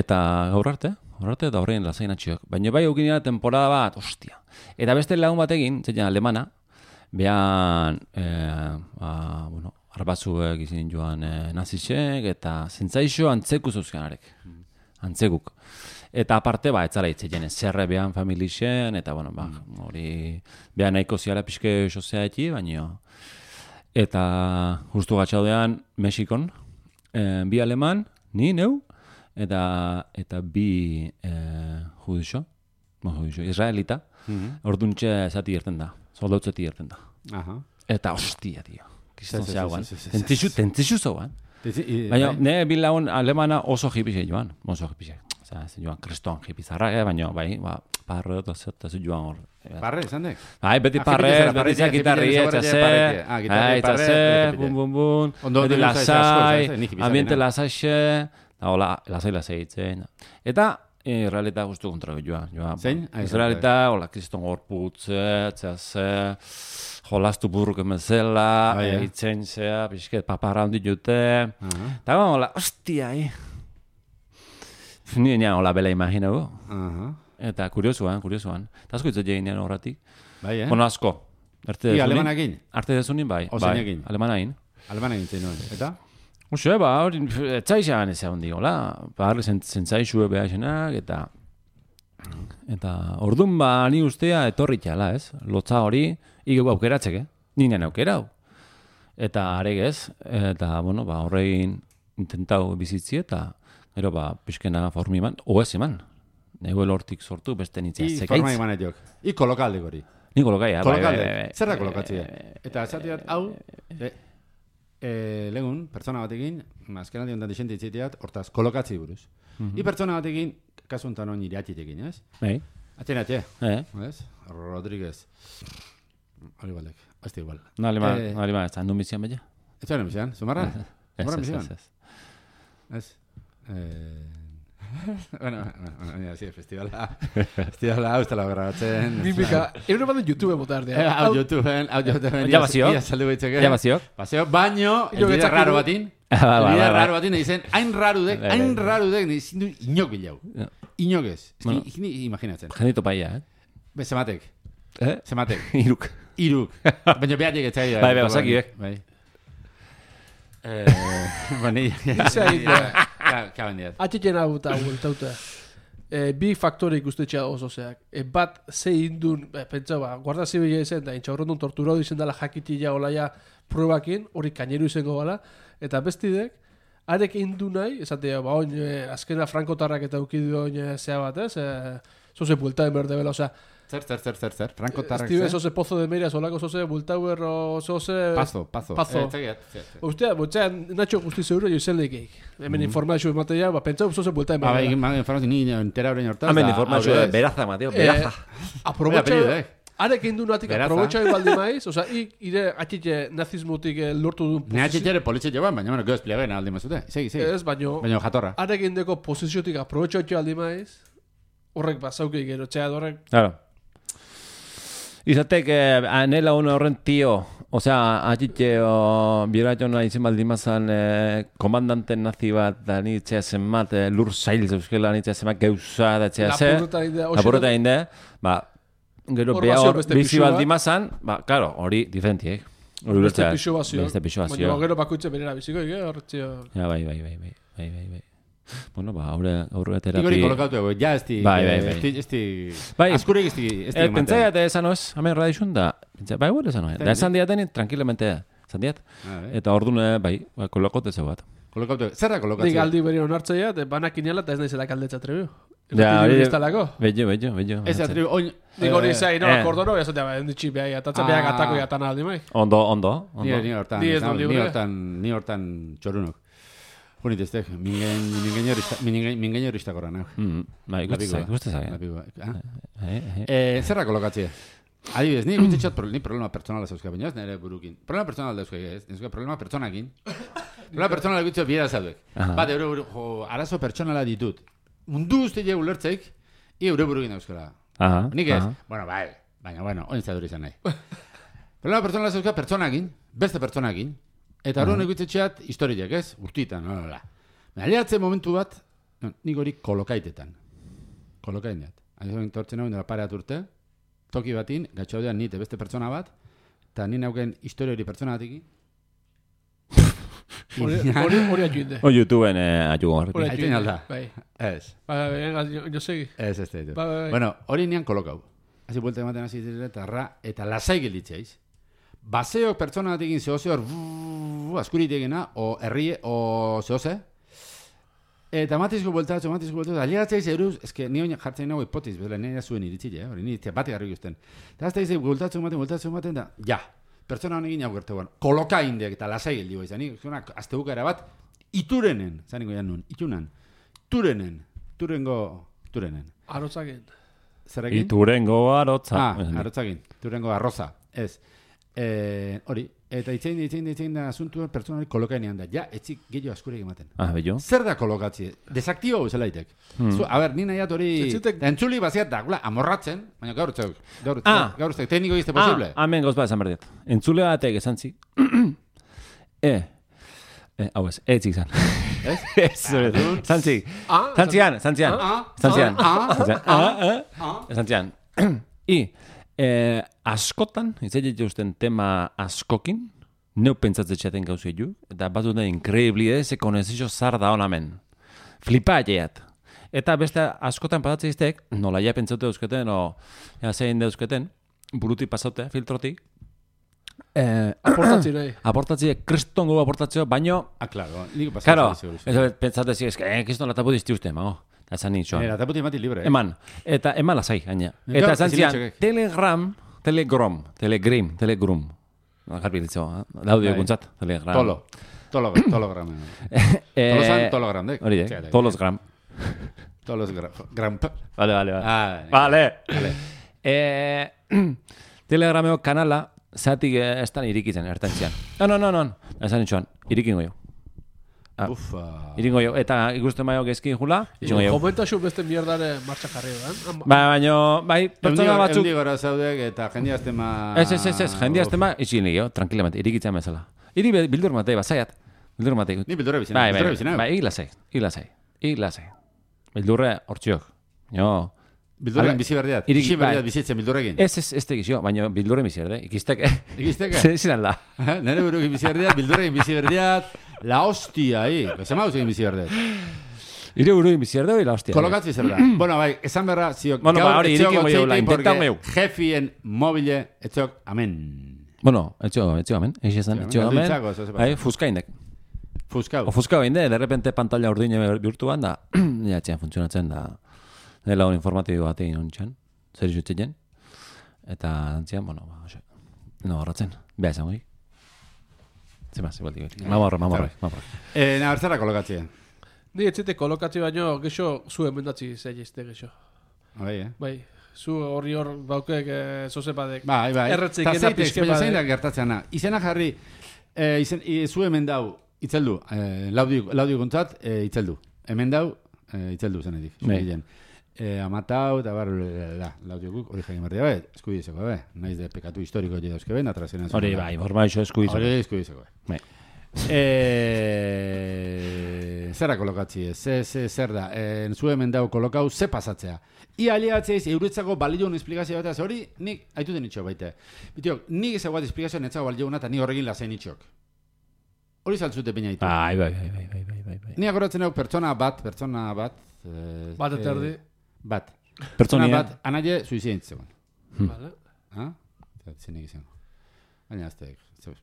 Speaker 1: eta gaur arte, gaur arte eta horrein lasain atxiok. Baina bai eukina temporada bat, ostia. Eta beste lagun batekin, zeiten alemana, behan, eh, ba, bueno, arbazuek izin joan eh, nazisek, eta zentzaixo antzeku zuzkanarek. Antzekuk. Eta aparte, ba, etzala itzeien, zerre behan familixen, eta, bueno, ba, hori, behan nahiko ziala pixke sozea eti, baina, eta justu gatxaudean, Mexikon, eh, bi aleman, ni, neu, eta, eta bi eh, judixo, no, judixo, israelita, orduntxe zati irten da, soldautzetik irten da.
Speaker 2: Aha.
Speaker 1: Eta ostia, tio. Tentzixu, tentzixu zeuan.
Speaker 2: Dizi- i-
Speaker 1: Baina,
Speaker 2: bai.
Speaker 1: ne bi lagun alemana oso hipixe joan. Oso hipixe. Osea, ze joan kriston hipizarra, eh? baina, bai, ba, parre eta zet, eta zu joan hor.
Speaker 2: Parre, izan dek?
Speaker 1: Bai, beti
Speaker 2: Ah,
Speaker 1: parre, beti
Speaker 2: hipixe,
Speaker 1: etxase, etxase, bum, bum, bum, beti
Speaker 2: lasai,
Speaker 1: ambiente
Speaker 2: dena.
Speaker 1: lasaixe, eta hola, lasai lasai itzen. Eta, eh, realita guztu kontra joan. joan
Speaker 2: Zein? Ah,
Speaker 1: Israelita, hola, kriston gorputze, etxase, jolastu burruke mezela,
Speaker 2: Ah, ja.
Speaker 1: eitzen zea, pixket paparra handi jute. Eta gau, hola, ostia, eh. Ni nia hola bela imaginago.
Speaker 2: Aha.
Speaker 1: Eta kuriosuan, kuriosuan. Eta asko itzat egin horretik.
Speaker 2: Bai, eh?
Speaker 1: Bueno, asko. Arte dezunin.
Speaker 2: alemanekin?
Speaker 1: Arte dezunin, bai.
Speaker 2: O
Speaker 1: bai. Alemanain.
Speaker 2: Alemanekin zein nuen. Eta?
Speaker 1: Uxe, ba, hori, etzaixan ez egon diola. Ba, harri zentzaixue behar esenak, eta... Eta ordun ba, ni ustea etorri txala, ez? Lotza hori, igeu aukeratzek, eh? Ninen aukerau. Eta aregez, eta, bueno, ba, horrein intentau bizitzi eta gero, ba, pixkena formi eman, oez eman. Nego lortik sortu, beste nitzea
Speaker 2: I
Speaker 1: zekaitz.
Speaker 2: forma imanet jok. I kolokalde gori.
Speaker 1: Ni kolokaia, bai, bai,
Speaker 2: Kolokalde.
Speaker 1: bai, bai.
Speaker 2: Zer da kolokatzea? Eta esatiat, hau, e, e, legun, pertsona batekin, azken aldi ondan dixente itxeiteat, hortaz, kolokatzi buruz. I pertsona batekin, kasu honetan on iriatxitekin, ez?
Speaker 1: Bai,
Speaker 2: Atien, atxe,
Speaker 1: eh?
Speaker 2: ez? Rodríguez. Hori baldek, ez da igual.
Speaker 1: No, alima,
Speaker 2: Eh,
Speaker 1: no, alima, ez da, nun bizian bella?
Speaker 2: Ez zaren bizian, zumarra?
Speaker 1: Ez, ez, ez, ez.
Speaker 2: Ez. Eh... bueno, bueno, bueno, sí, festivala. festivala, hau ez dela grabatzen.
Speaker 3: Mimika, euro baten YouTube bota
Speaker 2: Eh,
Speaker 3: ardea.
Speaker 2: Hau YouTubeen, hau YouTubeen.
Speaker 1: Ja, bazio.
Speaker 2: Ia saldu baitzeke.
Speaker 1: Ja, baziok?
Speaker 2: Bazio, baino, elbide
Speaker 3: getzak
Speaker 2: raro batin.
Speaker 1: Ba, ba, ba, ba.
Speaker 2: raro batin, izen, hain raro dek, hain raro dek, nizin du inok bilau.
Speaker 1: Ja.
Speaker 2: Inok ez. Ez imaginatzen.
Speaker 1: Genito paia, eh?
Speaker 2: Be, zematek,
Speaker 1: Eh?
Speaker 2: zematek.
Speaker 1: Iruk.
Speaker 2: Iruk. Baina behatik etzai.
Speaker 1: Bai, bai, bazakiek.
Speaker 2: Bai. Eh, bani.
Speaker 3: Izan, eh,
Speaker 2: Kaben diat.
Speaker 3: Atxeten hau eta bueltauta. E, bi faktore ikustetxea oso zeak. E, bat, ze indun, e, pentsa ba, guarda zibila izen, da intxaurrondun torturau izen dela jakitila olaia probakin, hori kaineru izango gala, eta bestidek, arek indu nahi, esatea, ba, oin, e, azkena frankotarrak eta ukidu oin e, zea bat, ez? E, zoze buelta berde bela, osea,
Speaker 2: Zer, zer, zer, zer, zer.
Speaker 3: Steve,
Speaker 2: zer.
Speaker 3: zoze pozo de zoze bultauer.
Speaker 2: Pazo, pazo.
Speaker 3: Pazo.
Speaker 2: Eh.
Speaker 3: Ustea, botxean, Nacho guzti zeuro jo izen leikeik. Hemen informazio ematea, ba, pentsa, zoze buelta
Speaker 2: Ba, bai,
Speaker 3: berde.
Speaker 2: ma, informazio ni entera horrein hortaz.
Speaker 1: Hemen
Speaker 2: da,
Speaker 1: informazio
Speaker 2: aurrez.
Speaker 1: beraza, Mateo,
Speaker 3: Eh,
Speaker 1: beraza.
Speaker 2: Eh.
Speaker 3: arek indu natik
Speaker 2: Beraza.
Speaker 3: aprobetxa baldi maiz, oza, ik, ire atxitxe nazismutik eh, lortu du
Speaker 2: Ne atxetxere politxe joan, baina, bueno, goz pliagen aldi mazute. Segi, segi.
Speaker 3: Ez, baino,
Speaker 2: Baina jatorra.
Speaker 3: arek indeko posiziotik aprobetxa aldi maiz, horrek bazauke gero, txea, horrek,
Speaker 1: Claro. Izatek, eh, anela uno horren tio, osea, atxitxe, o, bira jona izan baldin mazan, eh, komandante nazi bat, da nitzea zenbat, eh, lur zail zeuskela nitzea zenbat geuza, da txea ze,
Speaker 3: Lapurreta inde,
Speaker 1: ba, gero
Speaker 3: bazio
Speaker 1: hor bizi baldin mazan, ba, claro, hori diferentiek. Hori
Speaker 3: beste pixo bazio.
Speaker 1: Beste pixo
Speaker 3: Baina
Speaker 1: bazio.
Speaker 3: gero bakoitze berera biziko, eh, horretxio.
Speaker 1: Ja, bai, bai, bai, bai, bai, bai, bai. Bueno, ba, aurre, aurre terapia.
Speaker 2: Igori kolokatu ego, ja ez di...
Speaker 1: Bai, bai, bai.
Speaker 2: ez di- Ez di...
Speaker 1: Bai.
Speaker 2: Askurek ez di... Ez di
Speaker 1: Eh, pentsai eta esan oz, hemen radixun da, pentsai, bai, igual esan oz, da esan diaten, tranquilamente, esan diat.
Speaker 2: Ah.
Speaker 1: Eta orduan, eh, bai, ba, kolokote zeu bat.
Speaker 2: Kolokatu ego. Zer da
Speaker 3: Nik
Speaker 2: kolokatzea?
Speaker 3: aldi beri onartzaia, eta banak inela eta ez naizela kaldetza trebio.
Speaker 1: Ja, hori,
Speaker 3: talako.
Speaker 1: bello, bello, bello.
Speaker 2: Ez atribu, oin...
Speaker 3: Nik hori
Speaker 2: eh,
Speaker 3: zain, no,
Speaker 1: eh.
Speaker 3: kordono, ez dut, enditxi behai, atatzen
Speaker 2: Ah.
Speaker 3: behai gatako jatan aldi mai.
Speaker 1: Ondo, ondo, ondo.
Speaker 2: ni hortan,
Speaker 3: Ni ez
Speaker 2: hortan, ni hortan txorunok. Junit ez dek, mingen, mingen horista, mingen, mingen horista korra, nau.
Speaker 1: Mm, bai, zait.
Speaker 2: Lapikoa. Ah.
Speaker 1: Eh, eh.
Speaker 2: Eh, zerra kolokatzea? Adibidez, ni gutxi txot, ni problema pertsonala zauzka, baina ez nire burukin. Problema pertsonala dauzka, ez, ez problema pertsonakin. problema pertsonala gutxi bieda zauek.
Speaker 1: Aha.
Speaker 2: Bat, eure buru, jo, arazo pertsonala ditut. Mundu guzti je ulertzeik, i eure burukin dauzkela.
Speaker 1: Aha,
Speaker 2: Nik ez, bueno, bai, baina, bueno, oin zadur izan nahi. problema pertsonala zauzka pertsonakin, beste pertsonakin, eta horren egitzetxeat historiak, ez? Urtitan, no, no, Aliatzen momentu bat, no, nik hori kolokaitetan. Kolokain dat. Aizan tortzen hau, dela pareat urte, toki batin, gatxaudean nite beste pertsona bat, eta ni nauken historia hori pertsona batiki.
Speaker 3: Hori hori.
Speaker 1: O YouTubeen eh, horretik.
Speaker 2: Aitzen alda.
Speaker 3: Bai.
Speaker 2: Ez,
Speaker 3: Ba, venga, jo, jo segi.
Speaker 2: ez, ez, ez.
Speaker 3: Bai, bai, bai.
Speaker 2: Bueno, hori nian kolokau. Hasi buelta ematen hasi zirela, eta ra, eta lasai gelditzeiz. Baseok pertsona batekin zehose hor, vuuu, askuritegena, o herrie, o zehose. Eta matizko bueltatzu, matizko bueltatzu, aliatzeiz eruz, eske ni oin jartzen nago hipotiz, bezala, nire zuen iritzi, eh? hori, ni bat garri guzten. Eta azta izan, bueltatzu ematen, bueltatzu ematen, da, ja, pertsona honekin hau gertu koloka indek eta lasai geldi bai, zani, zuna, azte bukara bat, iturenen, zaniko jan nun, itunan, turenen, turengo, turenen.
Speaker 3: Arotzaken.
Speaker 2: Zerrekin?
Speaker 1: Iturengo arotza.
Speaker 2: Ah, arrotzakin, turengo arroza, ez. Eh, hori, eta itzein itzein itzein da, asuntua pertsonari kolokainean da, ja, etzik gehiago askurek ematen.
Speaker 1: Ah, bello.
Speaker 2: Zer da kolokatzi? Desaktibo bezala itek.
Speaker 1: Hmm.
Speaker 2: Zu, a ber, ni nahiat hori... Da entzuli baziat da, gula, amorratzen, baina gaur utzak, gaur utzak,
Speaker 1: Ah.
Speaker 2: gaur utzak, tekniko izte posible.
Speaker 1: Ah, hemen goz bat esan berdiat. Entzule batek esan zi. e, e, hau ez, ez izan.
Speaker 2: Ez?
Speaker 1: Ez, zantzi.
Speaker 3: Ah,
Speaker 1: Zantzian, zantzian.
Speaker 2: Ah,
Speaker 1: Zantzian.
Speaker 2: ah,
Speaker 1: Zantzian. Ah, ah. Zantzian. I, eh, askotan, izan usten tema askokin, neu pentsatzen txaten gauze ju, eta bat dut inkreibli ez, konezio zar da honamen. Flipa ajeat. Eta beste askotan patatze iztek, nola ja pentsatu eusketen, o ja zein deuzketen, buruti pasaute, filtrotik, eh,
Speaker 3: Aportatzi nahi.
Speaker 1: aportatzie, kriston gogo aportatzeo, baino,
Speaker 2: Ah, claro. Nik pasatzen
Speaker 1: Claro,
Speaker 2: seguru.
Speaker 1: ez pentsate si es que eh, kriston latapu dizti uste, mago. Da zan nintxoan.
Speaker 2: Era, taputi emati libre. eh?
Speaker 1: Eman, eta eman lasai, gaina. Eta zan
Speaker 2: ezin
Speaker 1: zian, telegram, telegram, telegrim, telegrum. Garbi ditzo, eh? laudio
Speaker 2: Bai.
Speaker 1: guntzat, telegram.
Speaker 2: Tolo. Tolo, tologram.
Speaker 1: Eh,
Speaker 2: Tolosan, tologram, dek.
Speaker 1: Hori, eh?
Speaker 2: dek.
Speaker 1: Tolosgram.
Speaker 2: Tolos gra- gramp.
Speaker 1: Vale, vale, vale.
Speaker 2: Ah,
Speaker 1: Vale. Eh, telegrameo kanala, zatik eh, estan irikitzen, ertantzian. No, no, no, no. Esan nintxoan, irikingo jo. Ah.
Speaker 2: Ufa.
Speaker 1: Iringo jo. Eta ikusten maio gezkin jula, itxingo jo.
Speaker 3: Komentaxu beste mierdare martxa jarri da.
Speaker 1: Ba, baino, bai, pertsona batzuk...
Speaker 2: Eundi gora zaudek eta jende aztema...
Speaker 1: Ez, ez, ez, ez, jende aztema, itxin ligio, tranquilamente, irikitzen bezala. Iri bildur mate, bazaiat. Bildur mate.
Speaker 2: Ni bildurra bizina.
Speaker 1: Bai, bai,
Speaker 2: bildurra
Speaker 1: bai, bai, iglasai, iglasai, iglasai. Bildurre, hortxiok. Jo,
Speaker 2: Bildurren bizi berdiat.
Speaker 1: iriki-
Speaker 2: Bizi berdiat
Speaker 1: bai.
Speaker 2: bizitzen bildurrekin.
Speaker 1: ez, ez, ez tegizio, baina bildurre mizierde, ikisteke.
Speaker 2: Ikisteke?
Speaker 1: Zinan da.
Speaker 2: Nere burukin bizi berdiat, bildurrekin bizi berdiat. La hostia, ahí. Zema gauzekin bizi berdiat.
Speaker 1: Ire buru mizierde, hori la hostia.
Speaker 2: Kolokatzi zer da. bueno, bai, esan berra, ziok.
Speaker 1: Bueno, ba, hori,
Speaker 2: etxeok
Speaker 1: irikin goio, la,
Speaker 2: gotzeiten porque
Speaker 1: intentau meu.
Speaker 2: Jefien mobile, etxok, amen.
Speaker 1: Bueno, etxo, etxo gamen, eixi esan,
Speaker 2: Ja,
Speaker 1: etxo gamen.
Speaker 2: ditzago, zo se pasa.
Speaker 1: Bai, fuskaindek.
Speaker 2: Fuskau.
Speaker 1: Bain de, de repente pantalla urdine bihurtuan da, ja, etxean funtzionatzen da, dela hon informatibo bat egin ontsan, zer izutzen eta antzian, bueno, ba, oso, no horratzen, beha esan hori. Zema, igual digo, mamorra, mamorra, mamorra.
Speaker 2: Eh, na, bertzara kolokatzi.
Speaker 3: Ni etzite kolokatzi baino, gexo, zu emendatzi zeizte gexo.
Speaker 2: Bai, eh?
Speaker 3: Bai, zu horri hor baukek e, zozepadek.
Speaker 2: Bai, bai.
Speaker 3: Erretzik
Speaker 2: Ta
Speaker 3: pixke
Speaker 2: baina zein da gertatzen na. Izena jarri, eh, izen, i, zu hemen dau, itzeldu, eh, laudi, laudi guntzat, eh, itzeldu. Hemen dau, eh, itzeldu zenetik.
Speaker 1: Bai.
Speaker 2: Eh, amatau, eta bar, la, laudi guk, hori jakin berdia, bai, eskubidezeko, bai. Naiz de pekatu historiko jide dauzke ben, atrazena.
Speaker 1: Hori, bai, borba iso eskuizu.
Speaker 2: Hori eskubidezeko, bai.
Speaker 1: Bai.
Speaker 2: Eh, zera kolokatzi ez, ze, ze, zer da, eh, zu hemen dau kolokau, ze pasatzea. Ia aliatzeiz, euretzako balio un esplikazio bat, ze hori nik, haitu den itxo baite. Bitiok, nik ez eguat esplikazio netzako balio eta ni horrekin lasain itxok. Hori saltzute pina ditu.
Speaker 1: Bai, bai, bai, bai, bai, bai, bai, bai.
Speaker 2: Ni agoratzen hau pertsona bat, pertsona bat. Eh,
Speaker 3: Bat eta erdi.
Speaker 2: eh, bat. Pertsona bat, anaie suizidentzegon.
Speaker 3: Vale.
Speaker 2: Ha? Eta zenik izango. Baina azteek. Zego,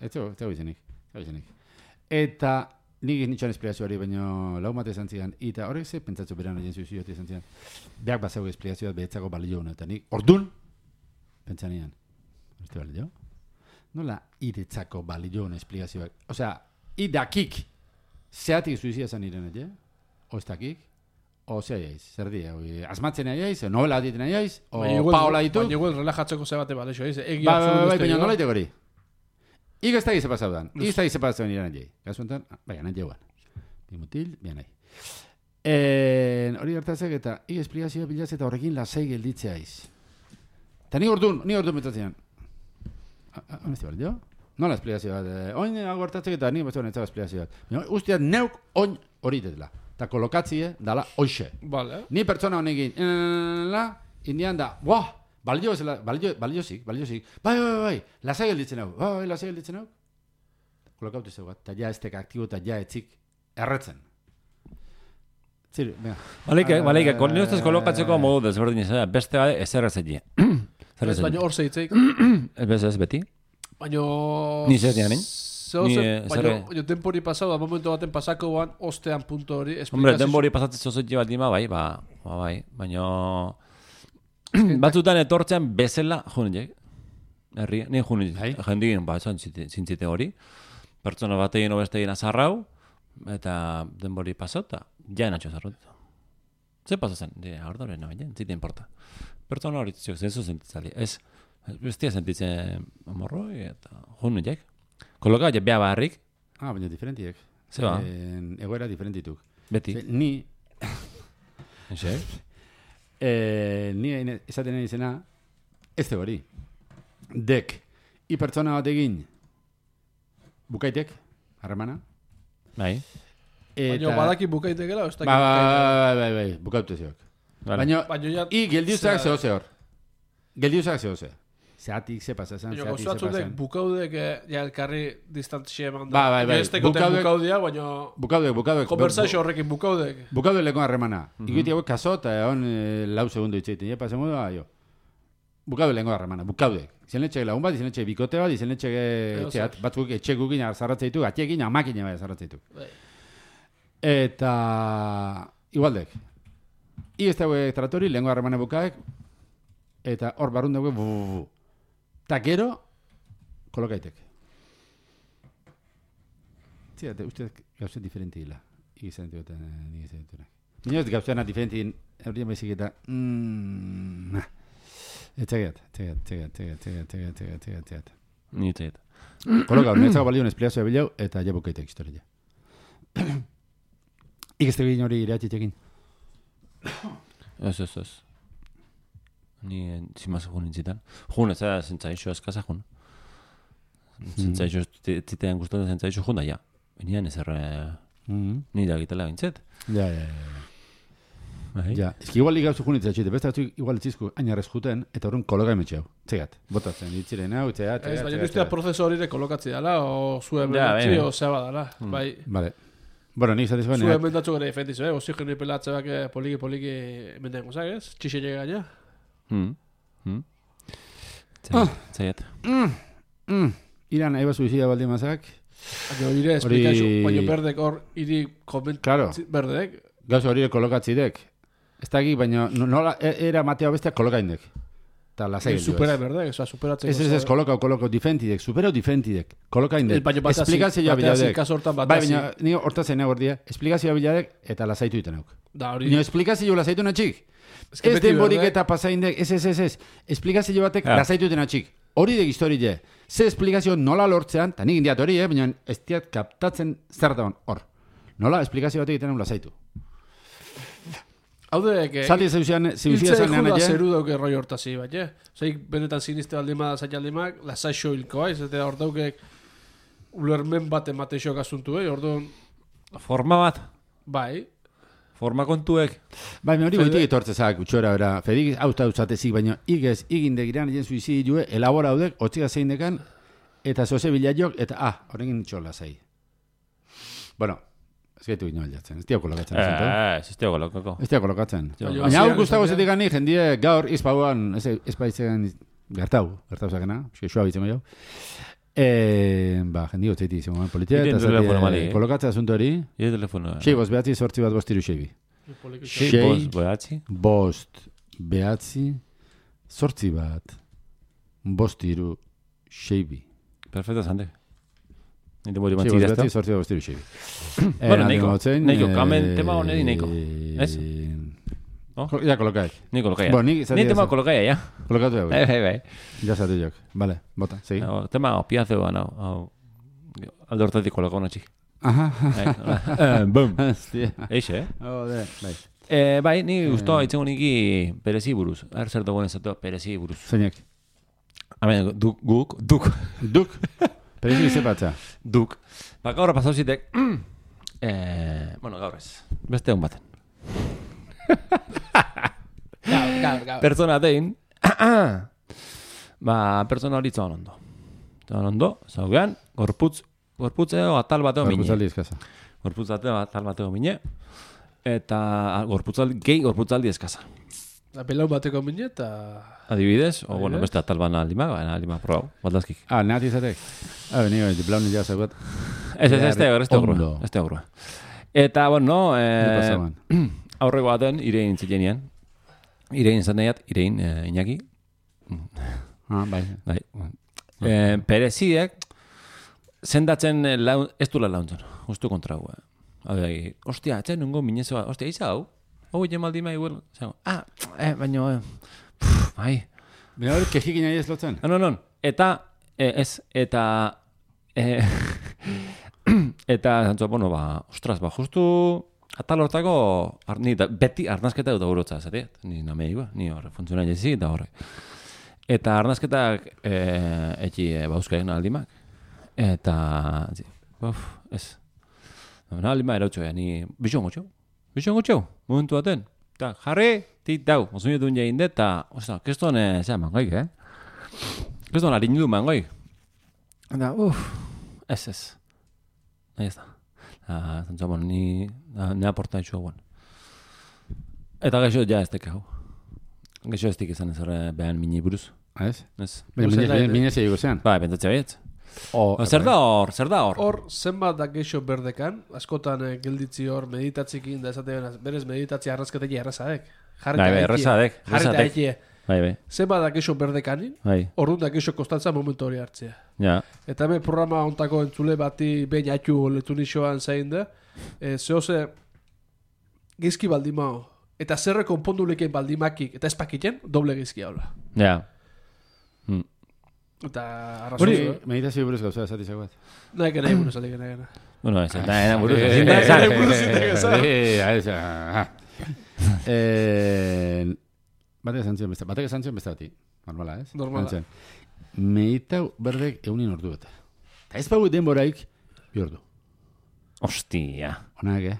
Speaker 2: ez zego izenik. ez zego izenik. Eta nik nitxan esplikazio hori, baina lau mate esan zidan. Eta horrek ze pentsatzu beran egin suizidiote esan zidan. Beak bazau esplikazio bat behetzako balio hona. Eta nik, ordun, pentsan nian. Beste balio? Nola iretzako balio hona esplikazioak? Osea, idakik zeatik suizia zan iren edo? O O ze aiaiz? Zer di? Oi, Asmatzen aiaiz? O novela diten aiaiz? O
Speaker 3: Baina
Speaker 2: paola ditu?
Speaker 3: Baina igual relajatzeko ze bate bale, xo, ez? Egia
Speaker 2: Bai, bai, bai,
Speaker 3: absolut
Speaker 2: baina nola iteko hori? Igo ez da gize pasaudan. Igo ez da gize pasaudan iran nahi. Kasu enten, ah, bai, nahi jauan. Bi mutil, bi nahi. En, hori gertatzek eta igo esplikazioa bilaz eta horrekin lasai gelditzea iz. Eta ni ordun, ni ordun betatzean. Honesti bali, jo? Nola esplikazio bat? eh, Oin hau gertatzek eta ni betzen ez esplikazio bat. Baina, Usteat neuk oin hori detela. Eta kolokatzie dala hoxe.
Speaker 3: Vale.
Speaker 2: Ni pertsona honekin, eh, la, indian da, buah, balio zela, balio, baliozik, baliozik, bai, bai, bai, bai, lasai gelditzen hau, bai, bai, lasai gelditzen hau. Kolokautu zeu bat, eta ja estek aktibo eta ja etzik erretzen. Ziru, venga.
Speaker 1: Baleike, baleike,
Speaker 2: Eh,
Speaker 1: nire ustez kolokatzeko modu desberdin izan, beste ezer ez egin. Zer ez
Speaker 3: Ez, baina
Speaker 1: egin.
Speaker 3: hor zeitzeik.
Speaker 1: Ez ez beti.
Speaker 3: Baina...
Speaker 1: Ni dianen?
Speaker 3: Zeo zer,
Speaker 1: eh,
Speaker 3: baina,
Speaker 1: zer-
Speaker 3: baina tempori pasau da, momentu baten pasako ban, ostean punto hori.
Speaker 1: Hombre, denbori pasatzen zozotxe bat dima, bai, ba, ba, bai, baina... Batzutan etortzen bezala, junik, herri, ni junik,
Speaker 2: Bai.
Speaker 1: jendigin, ba, esan zite- zintzite hori, pertsona batekin o bestekin azarrau, eta denbori pasota, ja natxo zarrut. Ze pasa zen? De, ahora no, baina, zite importa. Pertsona hori ziok, zezu sentitzali, ez, bestia sentitzen morroi, eta junik, Koloka, ja, beha barrik,
Speaker 2: Ah, baina diferentiek.
Speaker 1: Ze ba?
Speaker 2: En, egoera diferentituk.
Speaker 1: beti,
Speaker 2: Ze, Ni,
Speaker 1: Ese?
Speaker 2: eh, ni esaten izena, ez de hori. Dek, i pertsona batekin, bukaitek, harremana,
Speaker 1: bai,
Speaker 3: Baina badaki bukaitekela, ez
Speaker 2: Ba,
Speaker 3: dakit
Speaker 2: ba,
Speaker 3: bukaitekela.
Speaker 2: bai, bai, bai, bukautu ziok.
Speaker 1: Vale.
Speaker 2: Baina,
Speaker 3: Baina ja...
Speaker 2: i geldiuzak
Speaker 3: Zea-
Speaker 2: zeho ze pasa zen,
Speaker 3: Baina
Speaker 2: zeatik ze pasa.
Speaker 3: bukaudek eh, ja elkarri distantzia eman da.
Speaker 2: Ba, bai, bai.
Speaker 3: Ez tekoten
Speaker 2: Bukaudek-
Speaker 3: bukaudia, baina...
Speaker 2: Bukaudek, bukaudek.
Speaker 3: Konversazio horrekin bukaudek.
Speaker 2: Bukaudek leko harremana. Ikuti hauek kaso eta egon eh, lau segundu itxeiten. Ja, pasen modu, jo. Bukaudek leko harremana, bukaudek. Izen letxe lagun bat, izen letxe bikote bat, izen letxe
Speaker 3: Edo
Speaker 2: etxeat. Batzuk etxe gukin zarratzen ditu, atiekin, amakin bai zarratzen ditu.
Speaker 3: Bai.
Speaker 2: Eta... Igualdek. I ez daue tratori, lehenko harremana bukaek, eta hor barrun daue, bu, bu, bu. Ta gero, kolokaitek. Tia, de, usted gauza diferente dila. Ik zei dat eh, ik niet zei dat. Mijn jongens gauza na diferente in... Eurien baizik eta... Mm, nah. Eta gehiat, eta gehiat, eta gehiat.
Speaker 1: Ni eta gehiat.
Speaker 2: Koloka, hori netzako balioen espliazioa bilau, eta jebo keita ekistoria. Ik ez tegin hori ireatxe tekin.
Speaker 1: Ez, ez, ez. Ni entzimaz egun intzitan. Jun, ez da, zentzaizu eskaza, jun. Zentzaizu, mm. titean guztatzen zentzaizu, jun da, ja. Nian ez erre...
Speaker 2: Mm.
Speaker 1: Ni da gitala bintzet.
Speaker 2: Ja, ja, ja.
Speaker 1: Bai.
Speaker 2: Ja, eski igual ligatu zuen itzatxe, de beste batzuk igual itzizku hain juten, eta horren koloka emetxe hau. Txegat, botatzen, itzire nahu, itzea, txegat.
Speaker 3: Ez, baina duztia prozesorire kolokatzi dala, o zuen
Speaker 1: ja, bai,
Speaker 3: o zeba dala, mm. bai.
Speaker 2: Vale. Bueno, nik
Speaker 3: zatizu
Speaker 2: baina...
Speaker 3: Zuen bentatzu gara efendizu, eh? Ozi jenri eh? pelatzeak eh, poliki, poliki, mendengo, zagez? Txixe llega ya gaina.
Speaker 1: Hmm. Hmm. Zaiat, zaiat.
Speaker 2: mm, iran nahi bazu izia baldin mazak,
Speaker 3: Baina hori esplikazio, baina berdek hor, iri koment...
Speaker 2: Claro.
Speaker 3: Berdek,
Speaker 2: gauza hori kolokatzidek. Ez dakik, baina no- nola e- era matea bestea kolokaindek. Ta lasai geldio
Speaker 3: supera berdek, oza, superatzeko.
Speaker 2: Ez ez ez kolokau, kolokau, difentidek, superau difentidek, kolokaindek.
Speaker 3: El baina bat
Speaker 2: Esplikazioa biladek.
Speaker 3: kaso hortan bat
Speaker 2: Bai, baina ni hortatzen nago ordia, esplikazioa biladek eta lasaitu iten auk.
Speaker 3: Da, hori...
Speaker 2: Nio esplikazio lasaitu natxik.
Speaker 3: Ez que
Speaker 2: Ez denborik
Speaker 3: berdek-
Speaker 2: eta pasaindek, ez ez ez ez. Esplikazio batek
Speaker 1: Ja.
Speaker 2: lasaitu iten atxik. Hori dek historie. Ze esplikazio nola lortzean, eta nik indiat hori, eh, baina ez diat kaptatzen zer da hor. Nola esplikazio batek egiten hau lasaitu.
Speaker 3: Hau dek, eh,
Speaker 2: Zaldi zeusian, zeuzia
Speaker 3: Hiltzea
Speaker 2: zen
Speaker 3: ikuda
Speaker 2: nean
Speaker 3: zeru dauke roi hortazi, bat, eh? Zeik benetan siniste baldin bada zaitaldimak, lasaixo hilkoa, ez eta hor daukek ulermen bat emateixo asuntu, eh? Orduan,
Speaker 1: Forma bat,
Speaker 3: bai,
Speaker 1: forma kontuek.
Speaker 2: Bai, hori goitik etortzezak utxora, bera. Fedik hauta utzatezik, baina igez, iginde giran jen suizi jue, elabora haudek, otziga zein dekan, eta zoze bilaiok, eta ah, horrekin txola zei. Bueno, ez gaitu gino aldatzen, ez tia kolokatzen. asunto.
Speaker 1: Eh, ez ez kolokako.
Speaker 2: Ez tia kolokatzen.
Speaker 1: Jo.
Speaker 3: Baina
Speaker 2: Baina hau
Speaker 3: esatea-
Speaker 2: zetik gani, jendie gaur izpauan, ez, baitzen gertau, gertau zakena, xoa bitzen jau. Ba, eh, ba, jendik utzaiti izi moment
Speaker 1: politia.
Speaker 2: Iren
Speaker 1: telefono mali. Eh?
Speaker 2: Kolokatze asunto hori.
Speaker 1: Iren telefono. Eh?
Speaker 2: Sei, bost behatzi, sortzi bat bostiru
Speaker 3: sebi.
Speaker 1: Sei, bost behatzi.
Speaker 2: Bost behatzi, sortzi bat bostiru sebi.
Speaker 1: Perfecto, zande. Nite mori
Speaker 2: mantzik
Speaker 1: dazta.
Speaker 2: Sei,
Speaker 1: bost
Speaker 2: behatzi, sortzi bat bostiru sebi. eh,
Speaker 1: bueno, neiko.
Speaker 2: Neiko,
Speaker 1: kamen
Speaker 2: eh,
Speaker 1: tema honedi neiko. Ez? No?
Speaker 2: Ja, kolokai.
Speaker 1: Ni kolokaia.
Speaker 2: Bueno, nik zati
Speaker 1: Ni tema
Speaker 2: dezu.
Speaker 1: kolokaia, ja.
Speaker 2: Kolokatu dugu.
Speaker 1: Bai, bai, bai.
Speaker 2: Ja zati jok. Vale, bota, segi.
Speaker 1: No, tema opiazo ba, no. Hau, alde hortatik kolokau natxi.
Speaker 2: Aha.
Speaker 1: Eh, Bum.
Speaker 2: Hostia.
Speaker 1: Eixe, eh?
Speaker 2: Jode, bai.
Speaker 1: Eh, bai, ni guztua itzengo niki perezi buruz. Er zer dagoen ezatu perezi buruz.
Speaker 2: Zeinek.
Speaker 1: Hemen, duk, guk, duk,
Speaker 2: Duk. Perezi zepatza.
Speaker 1: duk. Ba, gaur pasau eh, bueno, gaur ez. Beste hon baten.
Speaker 3: Gaur, gaur, gaur.
Speaker 1: Pertsona dein, ba, pertsona hori txan ondo. Txan ondo, zaugean, gorputz, gorputzeo atal bateo mine.
Speaker 2: Gorputzaldi eskasa.
Speaker 1: Gorputzateo atal bateo mine. Eta ah, gorputzaldi, gehi gorputzaldi eskasa.
Speaker 3: La pelau bateko mine eta...
Speaker 1: Adibidez, o bueno, beste atal bana alima, baina alima probau, baldazkik.
Speaker 2: Ah, nati zatek. Ah, ni hori, blaun ja zagot.
Speaker 1: Ez, ez, ez, ez, ez, ez, ez, ez, Eta, bueno,
Speaker 2: Ni
Speaker 1: eh,
Speaker 2: pasaban.
Speaker 1: Aurreko baten, irein zitenean. Irein zan nahiat, irein eh, Iñaki.
Speaker 2: Ah, bai.
Speaker 1: Bai. Eh, pereziek, sendatzen eh, laun, ez du launtzen, justu kontra gu. Hau da, ostia, etzen nungo minezoa, ostia, iza hau? Hau jemaldi mai igual. Zango, ah, eh, baino, eh, bai.
Speaker 2: Bina hori, kejik nahi ez lotzen.
Speaker 1: Ah, no, no, eta, eh, ez, eta, eh, eta, zantzua, bueno, ba, ostras, ba, justu, atal hortako, ar, ni, da, beti arnazketa dut aurotza, zati, ni name iba, ni horre, funtzionan jezi, eta horre. Eta arnazketak, eh, eki, eh, bauzkaien aldimak, eta, zi, uf, ez, Na, lima erautxo, ja, ni bixon gotxo. Bixon gotxo, momentu baten. Ta, jarri, tit dau, osun dut jain dut, ta, osta, keston, eh, zera, mangoik, eh? Keston, harin du mangoik. Eta, uff, ez ez. Ahí está. Ah, zantza, bueno, ni, ah, ni aporta etxua, bueno. Eta gaixo, ja, ez tekau. Gaixo ez izan ez horre behan mini buruz.
Speaker 2: Ah, Ez?
Speaker 1: Ez.
Speaker 2: Baina
Speaker 3: nahi,
Speaker 2: mine zeiko zean.
Speaker 1: Ba, bentatzea baietz.
Speaker 2: O,
Speaker 1: Zer da hor, zer da hor?
Speaker 3: Hor, zenbat da geixo berdekan, askotan eh, gelditzi hor meditatzikin, da esate berez meditatzi arrazketekia errazaek. Jarri
Speaker 1: Bai, bai,
Speaker 3: aitie.
Speaker 1: errazadek,
Speaker 3: Jarri eta
Speaker 1: errazadek.
Speaker 3: aitie.
Speaker 1: Bai, bai,
Speaker 3: Zenbat da geixo berdekanin,
Speaker 1: bai,
Speaker 3: orduan da geixo kostantza momentu hori hartzea.
Speaker 1: ja.
Speaker 3: Eta hemen programa ontako entzule bati behin atu letu nixoan zain da, e, zehose gizki baldimao, eta zerre konpondu leken baldimakik, eta espakiten, doble gizki haula.
Speaker 1: Ja.
Speaker 3: Eta
Speaker 2: Hori,
Speaker 3: arrazozu, eh?
Speaker 2: meditazio buruz gauza esati zagoat.
Speaker 3: Nahi gana buruz, nahi gana.
Speaker 1: Bueno, ez, eta ena buruz,
Speaker 2: Eh,
Speaker 1: ezin da
Speaker 2: eh,
Speaker 1: esan.
Speaker 2: eh,
Speaker 3: buruz hitz egin
Speaker 2: eh, Batek esan zion beste, batek esan zion beste bati. Normala, ez?
Speaker 3: Normala.
Speaker 2: Meditau berdek eunin ordu eta. Eta ez bau denboraik, bi ordu.
Speaker 1: Ostia.
Speaker 2: Onak, eh?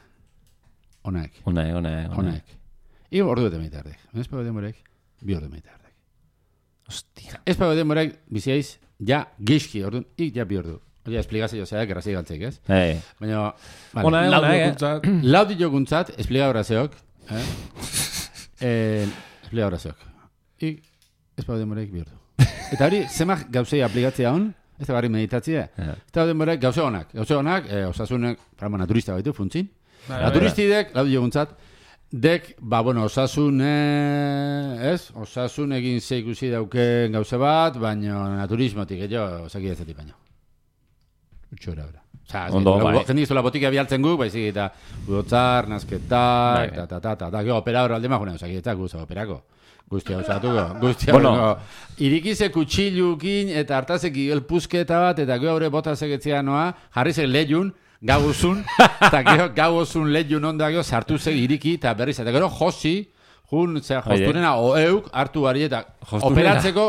Speaker 2: Onak,
Speaker 1: Ona, ona, ona.
Speaker 2: onak. Io ordu eta meditardek. Ez bau denboraik, bi ordu meditardek.
Speaker 1: Ostia.
Speaker 2: Ez bau denboraik, biziaiz, ja gizki, ordu, ik ja bi ordu. Oia, espligazio zeak, errazi galtzek, ez?
Speaker 1: Ei.
Speaker 2: Baina, vale.
Speaker 1: Ona,
Speaker 3: Lau
Speaker 1: ona, eh?
Speaker 3: diokuntzat,
Speaker 2: Lau dioguntzat, espliga horazeok, eh? eh espliga horazeok. I, ez bau denboraik bi ordu. Eta hori, zemak gauzei aplikatzea hon, ez da barri meditatzea.
Speaker 1: Ja.
Speaker 2: Ez da denboraik gauze honak. Gauze honak, eh, osasunek, paramo naturista baitu, funtzin.
Speaker 3: Bai,
Speaker 2: Naturistidek, lau dioguntzat, dek, ba, bueno, osasun, ez? Osasun egin ze ikusi dauken gauze bat, baina naturismotik, edo, osaki ez baino. Utxora, ora. Osa,
Speaker 1: Ondo, bai.
Speaker 2: Jendik zula botika bialtzen gu, baizik eta gotzar, nazketak,
Speaker 1: Bai.
Speaker 2: ta, ta, ta, ta, ta, gero operador alde majuna, osaki eta guz, operako. Guztia osatuko, guztia
Speaker 1: Bueno.
Speaker 2: bueno. Irikize kutxilukin eta hartazek elpuzketa bat, eta gero hori bota zegetzea noa, jarri zen lehun, gauzun, eta gero gauzun lehun onda gero sartu zeg iriki, eta berriz, eta gero josi, jun, zera,
Speaker 1: Bai,
Speaker 2: josturena o euk hartu bari eta operatzeko,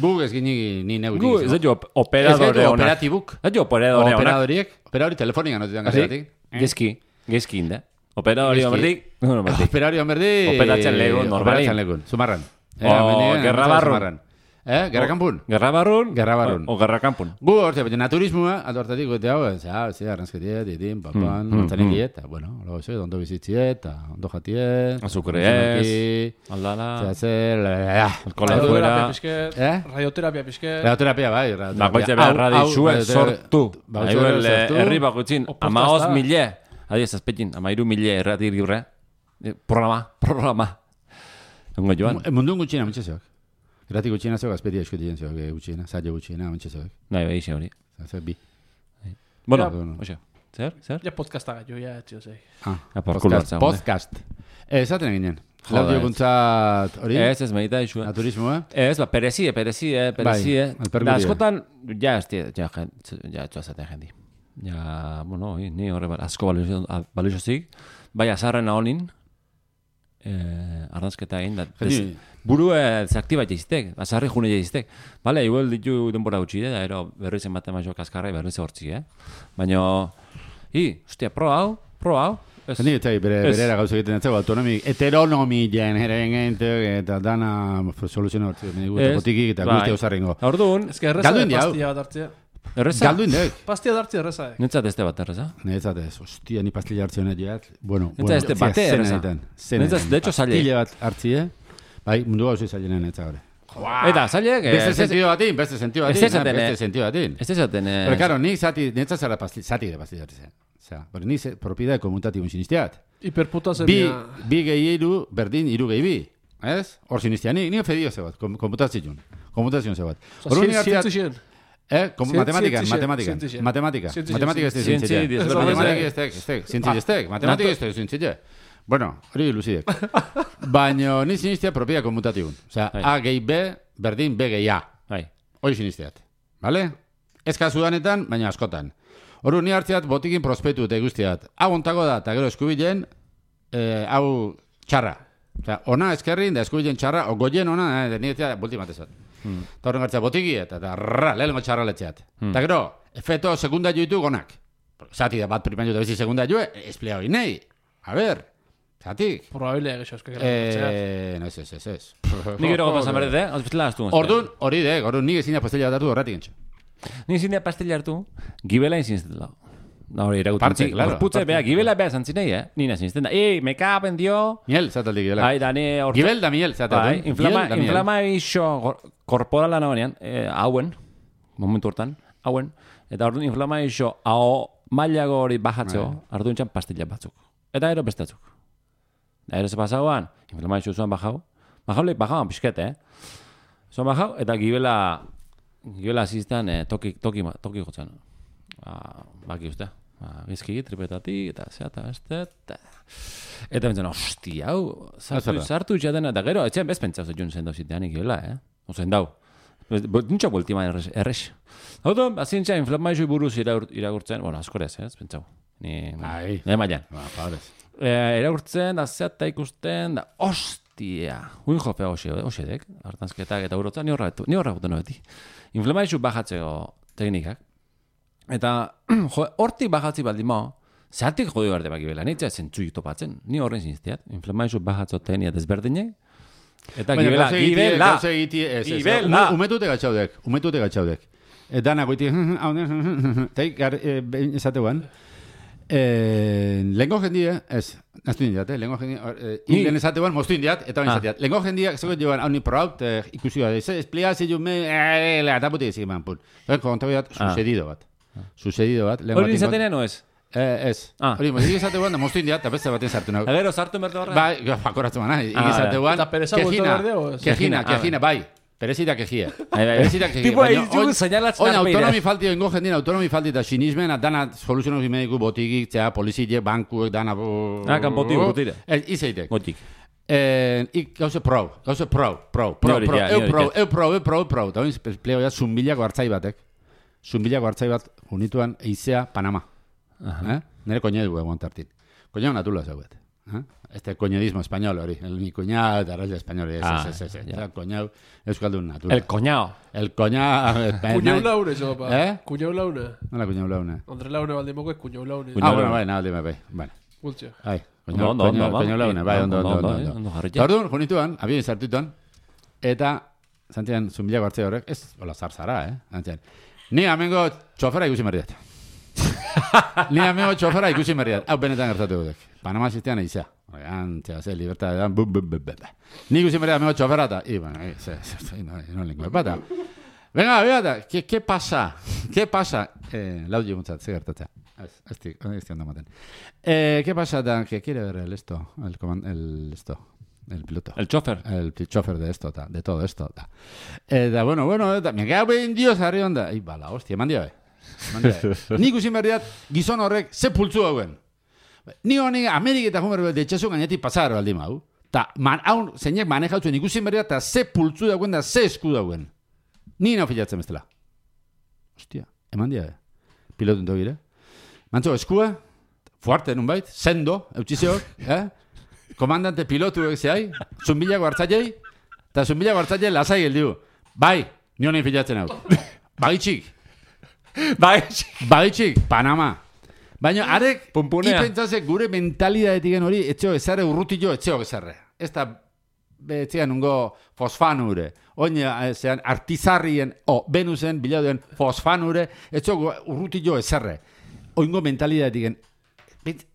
Speaker 2: gu ez gini ni neu
Speaker 1: Gu, ez jo operadore
Speaker 2: gaitu
Speaker 1: onak.
Speaker 2: operatibuk.
Speaker 1: Ez jo operadore onak.
Speaker 2: Operadoriek, operadori telefonikan notetan
Speaker 1: Asi,
Speaker 2: gazatik.
Speaker 1: Gezki, gezki inde. Operadori
Speaker 2: Gezki.
Speaker 1: omerdik, bueno, omerdik.
Speaker 2: Operari honberdi...
Speaker 1: Operatzen legun, normalin.
Speaker 2: Operatzen legun, zumarran.
Speaker 1: O,
Speaker 2: hemendik,
Speaker 1: gerra
Speaker 2: hemendik
Speaker 1: barrun.
Speaker 2: Zumarran. Eh, gerra kanpun.
Speaker 1: Gerra barrun.
Speaker 2: Gerra barrun.
Speaker 1: O gerra kanpun.
Speaker 2: Gu horte, baina naturismoa, aldo hartatik gote hau, ez, ah, ze, arranzketie, ditin, papan,
Speaker 1: Mm, mm,
Speaker 2: mm,
Speaker 1: mm.
Speaker 2: eta, bueno, lo ze, ondo bizitzie, eta ondo jatie,
Speaker 1: Azukre ez. Aldala.
Speaker 2: zera zer, la, la, la.
Speaker 1: Fuera.
Speaker 3: pixket,
Speaker 2: Eh?
Speaker 3: radioterapia pixket,
Speaker 2: Radioterapia, bai, radioterapia.
Speaker 1: Bakoitze beharra
Speaker 2: Hau, hau,
Speaker 1: dizue
Speaker 2: radioterapia-
Speaker 1: sortu.
Speaker 2: Bakoitze beharra sortu.
Speaker 1: herri bakoitzin, amaoz
Speaker 3: da.
Speaker 1: mile. Adiez, azpetin, amairu mile errati libre. Eh, Programa, programa. Ongo joan.
Speaker 2: Mundu gutxiena, mentxe zeok. Gratik gutxiena zeok, azpeti eskutien zeok, eh, gutxiena, saio gutxiena, zeok.
Speaker 1: Nahi, bai, xe hori.
Speaker 2: Zer, bi.
Speaker 1: Bueno,
Speaker 2: Ja.
Speaker 1: oxe. Zer, zer?
Speaker 3: ja podcasta gaitu, ja, etxio zei.
Speaker 2: Ah,
Speaker 1: Ah, culo
Speaker 2: podcast.
Speaker 1: hombre.
Speaker 2: podcast. Eh, esaten eginen.
Speaker 1: Joder.
Speaker 2: Lau dioguntzat hori,
Speaker 1: Ez, ez, medita isua.
Speaker 2: naturismoa.
Speaker 1: Ez, ba, perezie, perezie, perezie.
Speaker 2: Bai.
Speaker 1: Da, askotan, ja, ez die, ja, ja, etxoa zaten jendi. Ja, bueno, hi, ni horre ba- asko balixozik. Bai, azarren honin, eh, ardazketa egin, da, Burue desaktibat jiztek, azarri june jiztek. Bale, igual ditu denbora gutxi, da, ero berriz ematen mazo kaskarra, berriz hortzi, eh? Baina, hi, ostia, pro hau, pro hau. Ez,
Speaker 2: Zenik eta bere, berera gauza egiten ez autonomi, heteronomi jen, eta dana soluzioa hortzi,
Speaker 1: Ez,
Speaker 2: botikik eta
Speaker 1: bai.
Speaker 2: guzti osarrengo.
Speaker 1: Orduan,
Speaker 2: indi hau.
Speaker 3: pastia bat hartzea.
Speaker 1: erreza?
Speaker 2: Galdu indek.
Speaker 3: Pastia bat hartzea erreza, eh?
Speaker 1: Nintzat ez bat erreza?
Speaker 2: Netzat ez, ostia, ni pastilla egiat. Bueno,
Speaker 1: Nintza
Speaker 2: bueno,
Speaker 1: ez te
Speaker 2: zera,
Speaker 1: bate Nintzat,
Speaker 2: egiten.
Speaker 1: de hecho, zailek.
Speaker 2: Pastilla bat hartzie, bai, mundu gauzi zailenen netza gore.
Speaker 1: Eta, zailek, eh,
Speaker 2: Beste
Speaker 1: ez-
Speaker 2: sentido batin, beste sentido
Speaker 1: Ez
Speaker 2: batin,
Speaker 1: esaten,
Speaker 2: beste
Speaker 1: eh.
Speaker 2: sentido batin.
Speaker 1: Ez esaten, eh,
Speaker 2: Pero claro, ni zati, netza zara pastilla, zati de pastilla hartzen. Osea, pero ni propiedade komutatibun sinisteat.
Speaker 3: Hiperputa
Speaker 2: Bi,
Speaker 3: zemia.
Speaker 2: bi gehi iru, berdin, iru gehi bi. Ez? Hor sinistia, ni, ni fedio ze bat, kom- komputazioan. Komputazioan ze bat. Orduan ni hartzeat,
Speaker 3: Zientzien.
Speaker 2: eh, matematika, matematika, matematika, matematika ez zientzia.
Speaker 1: Zientzien,
Speaker 3: ez
Speaker 2: Matematika
Speaker 3: berdin.
Speaker 2: ez da, ez da, zientzia ez da, matematika ez da zientzia. Bueno, hori luzidek. Baina ni sinistia propia komutatibun. Osea,
Speaker 1: Bai.
Speaker 2: A gehi B, berdin B gehi A.
Speaker 1: Bai.
Speaker 2: Hori sinisteat. Vale? Ez kasudanetan, baina askotan. Horu ni hartzeat botikin prospektu eta guztiat. Hau ontako da, eta gero eskubilen, eh, hau txarra. Osea, ona eskerrin, da eskubilen txarra, o goien ona, eh, nire tia, bulti matezat.
Speaker 1: Hmm.
Speaker 2: Eta horren gartzea botiki, eta da, rra, lehenengo txarra letxeat. Eta gero, efeto segunda joitu gonak. Zati da bat primaio da bezi segunda joe, esplea hori nahi. A ber, zatik.
Speaker 3: Probabilia gexo, eske
Speaker 2: Eh, no, ez, ez, ez, ez.
Speaker 1: Nik ero zan berdete, hau bestela aztu.
Speaker 2: Orduan, hori de, orduan nik ezin da pastilla bat hartu horretik entxo.
Speaker 1: Ni zindea pastilla hartu, gibela izin zetela. Da hori eragutzen
Speaker 2: Parte, claro,
Speaker 1: Gorputze,
Speaker 2: parte.
Speaker 1: bea, gibela bea zantzinei, eh? Nina zintzen da. Ei, me caben dio.
Speaker 2: Miel, zataldik gibela.
Speaker 1: Ai, da, ni hortza.
Speaker 2: Gibel da miel, zataldik.
Speaker 1: Bai, inflama, inflama iso korporala nagoenean, eh, hauen, momentu hortan, hauen, eta orduan inflama iso hau mailago hori bajatzeo, orduan txan pastilla batzuk. Eta ero bestatzuk. Da ero ze pasauan, inflama iso zuan bajau, bajau lehik bajauan pixket, eh? Zuan bajau, eta gibela, gibela asistan eh, toki, toki, toki jotzen. Ba, baki uste. Ba, gizki, tripetati, eta zea, eta beste, eta... Eta bentzen, hostia, hau, sartu, sartu itxaten, eta gero, etxean bez pentsau zetun zen dau zitean ikiola, eh? Ozen dau. Nintxo bultima errex. errex. Hau da, azintza, inflamaixo buruz iragur, iragurtzen, bueno, askorez, eh, ez pentsau. Ni,
Speaker 2: Ai.
Speaker 1: ni mailan.
Speaker 2: Ba, padres.
Speaker 1: E, iragurtzen, da zeata ikusten, da, ostia, uin jopea hoxe, hoxedek, hartanzketak eta urotza, ni horra, ni horra guten beti. Inflamaixo bajatzeko teknikak. Eta, jo, hortik bajatzi baldin mao, zehatik jodi behar debaki bela, nitza zentzuik topatzen, ni horren zinztiat, inflamaixo bajatzo teknia desberdinek, eta
Speaker 2: Baina,
Speaker 1: gibela, gibela, Gibela.
Speaker 2: ume- Umetute gatxaudek, umetute gatxaudek. Eta nagoiti, hau, e, esateuan, e, lengo jendie, ez, naztu indiat, eh? lengo jendie, e,
Speaker 1: Ni-
Speaker 2: hilen esateuan, moztu indiat, eta bain
Speaker 1: Ah.
Speaker 2: esatiat. Lengo jendie, zego joan, hau ni proaut, e, ikusi bat, ez, espliazi jume, e, le, eta puti ezik man, pun. Eta kontago bat,
Speaker 1: Ah.
Speaker 2: sucedido bat. Sucedido bat, lengo
Speaker 1: hori izatenean no ez?
Speaker 2: Eh, ez.
Speaker 1: Ah.
Speaker 2: Hori, mozik esateuan, da moztu indiat, eta beste baten sartu nago.
Speaker 1: Agero, sartu mertu horre?
Speaker 2: Bai, fakoratzen bana,
Speaker 1: Ah,
Speaker 2: igizateuan,
Speaker 3: Eta pereza buelta
Speaker 2: kejina,
Speaker 3: berde, o ez?
Speaker 2: kejina,
Speaker 1: ah,
Speaker 2: kejina, bai, perezita kejia.
Speaker 1: Bai, bai.
Speaker 2: Perezita kejia.
Speaker 1: Tipo, ez dugu
Speaker 2: oin- autonomi falti, oingo jendien autonomi falti eta sinismen, dana soluziono mediku botigik, zea, poliziek, bankuek, dana...
Speaker 1: Ah, kanpotik urrutira.
Speaker 2: Ez, izeitek.
Speaker 1: Gotik.
Speaker 2: Eh, ik gauze prou, gauze
Speaker 1: hori
Speaker 2: prou,
Speaker 1: ja, ni
Speaker 2: eu
Speaker 1: ja.
Speaker 2: eu prou, eu prou, eu prou. Eta oin, pleo ja, zumbilako hartzai batek. Zumbilako hartzai bat, unituan, eizea, Panama. Eh? Nere koñedu egon tartin. Koñedu natula zauet. Eh? Este koñadismo español hori, el mi koñao, eta arrazia espanyol, ez, ez,
Speaker 1: ah,
Speaker 2: ez, ez, ez, koñao, euskaldun natura.
Speaker 1: El koñao.
Speaker 2: El koñao.
Speaker 3: Kuñao laune, xo, pa.
Speaker 2: Eh?
Speaker 3: Kuñao laune.
Speaker 2: ¿Eh? No la kuñao laune.
Speaker 3: Andre laune, baldi moko, es kuñao
Speaker 1: laune.
Speaker 2: Ah, bueno, bai, nah, dime, bai, bueno.
Speaker 3: Multxe.
Speaker 2: Ai,
Speaker 1: kuñao, no,
Speaker 2: no, kuñao, bai, no, no,
Speaker 1: laune,
Speaker 2: bai,
Speaker 1: ondo,
Speaker 2: ondo,
Speaker 1: ondo.
Speaker 2: Tardun, junituan, abien zartituan, eta, zantzian, zumbilago hartzea horrek, ez, hola, zarzara, eh, zantzian. Ni, amengo, txofera ikusi marriat. 180 ופרה הגישו עם בום. bueno, no lengua de pata. Venga, ¿qué, pasa? ¿Qué pasa? Eh, sí, maten. Eh, ¿Qué pasa, quiere ver el esto, el, el el
Speaker 1: chofer.
Speaker 2: El chofer de esto, de todo esto. Bueno, bueno, me cago en Dios, arriba. Y va la hostia. Nik usin berriat, gizon horrek, ze pultzu hauen. Ni honi Amerik eta Homer detxezu gainetik pasar baldin mau. Ta, man, hau, zeinek manejautzen ikusin berriat, eta ze pultzu dauen da, ze esku dauen. Ni nao filatzen bestela. Hostia, eman dia, eh? Pilotun togire. Mantzo, eskua, fuerte nun bait, sendo, eutxizeok, eh? Komandante pilotu zehai, zumbilako hartzaiei, eta zumbilako hartzaiei lasai geldiu. Bai, ni honen filatzen hau. Bagitxik,
Speaker 1: Bai,
Speaker 2: bagitxik, Panama. Baina, arek,
Speaker 1: Pumpunea.
Speaker 2: ipentzase gure mentalidadetik hori, etxeo ezarre urrutillo, etxeo ezarre. Ez da, betzean nungo fosfanure. Oina, eh, zean, artizarrien, o, Venusen, bilauden fosfanure, etxeo urrutillo ezarre. Oingo mentalidadetik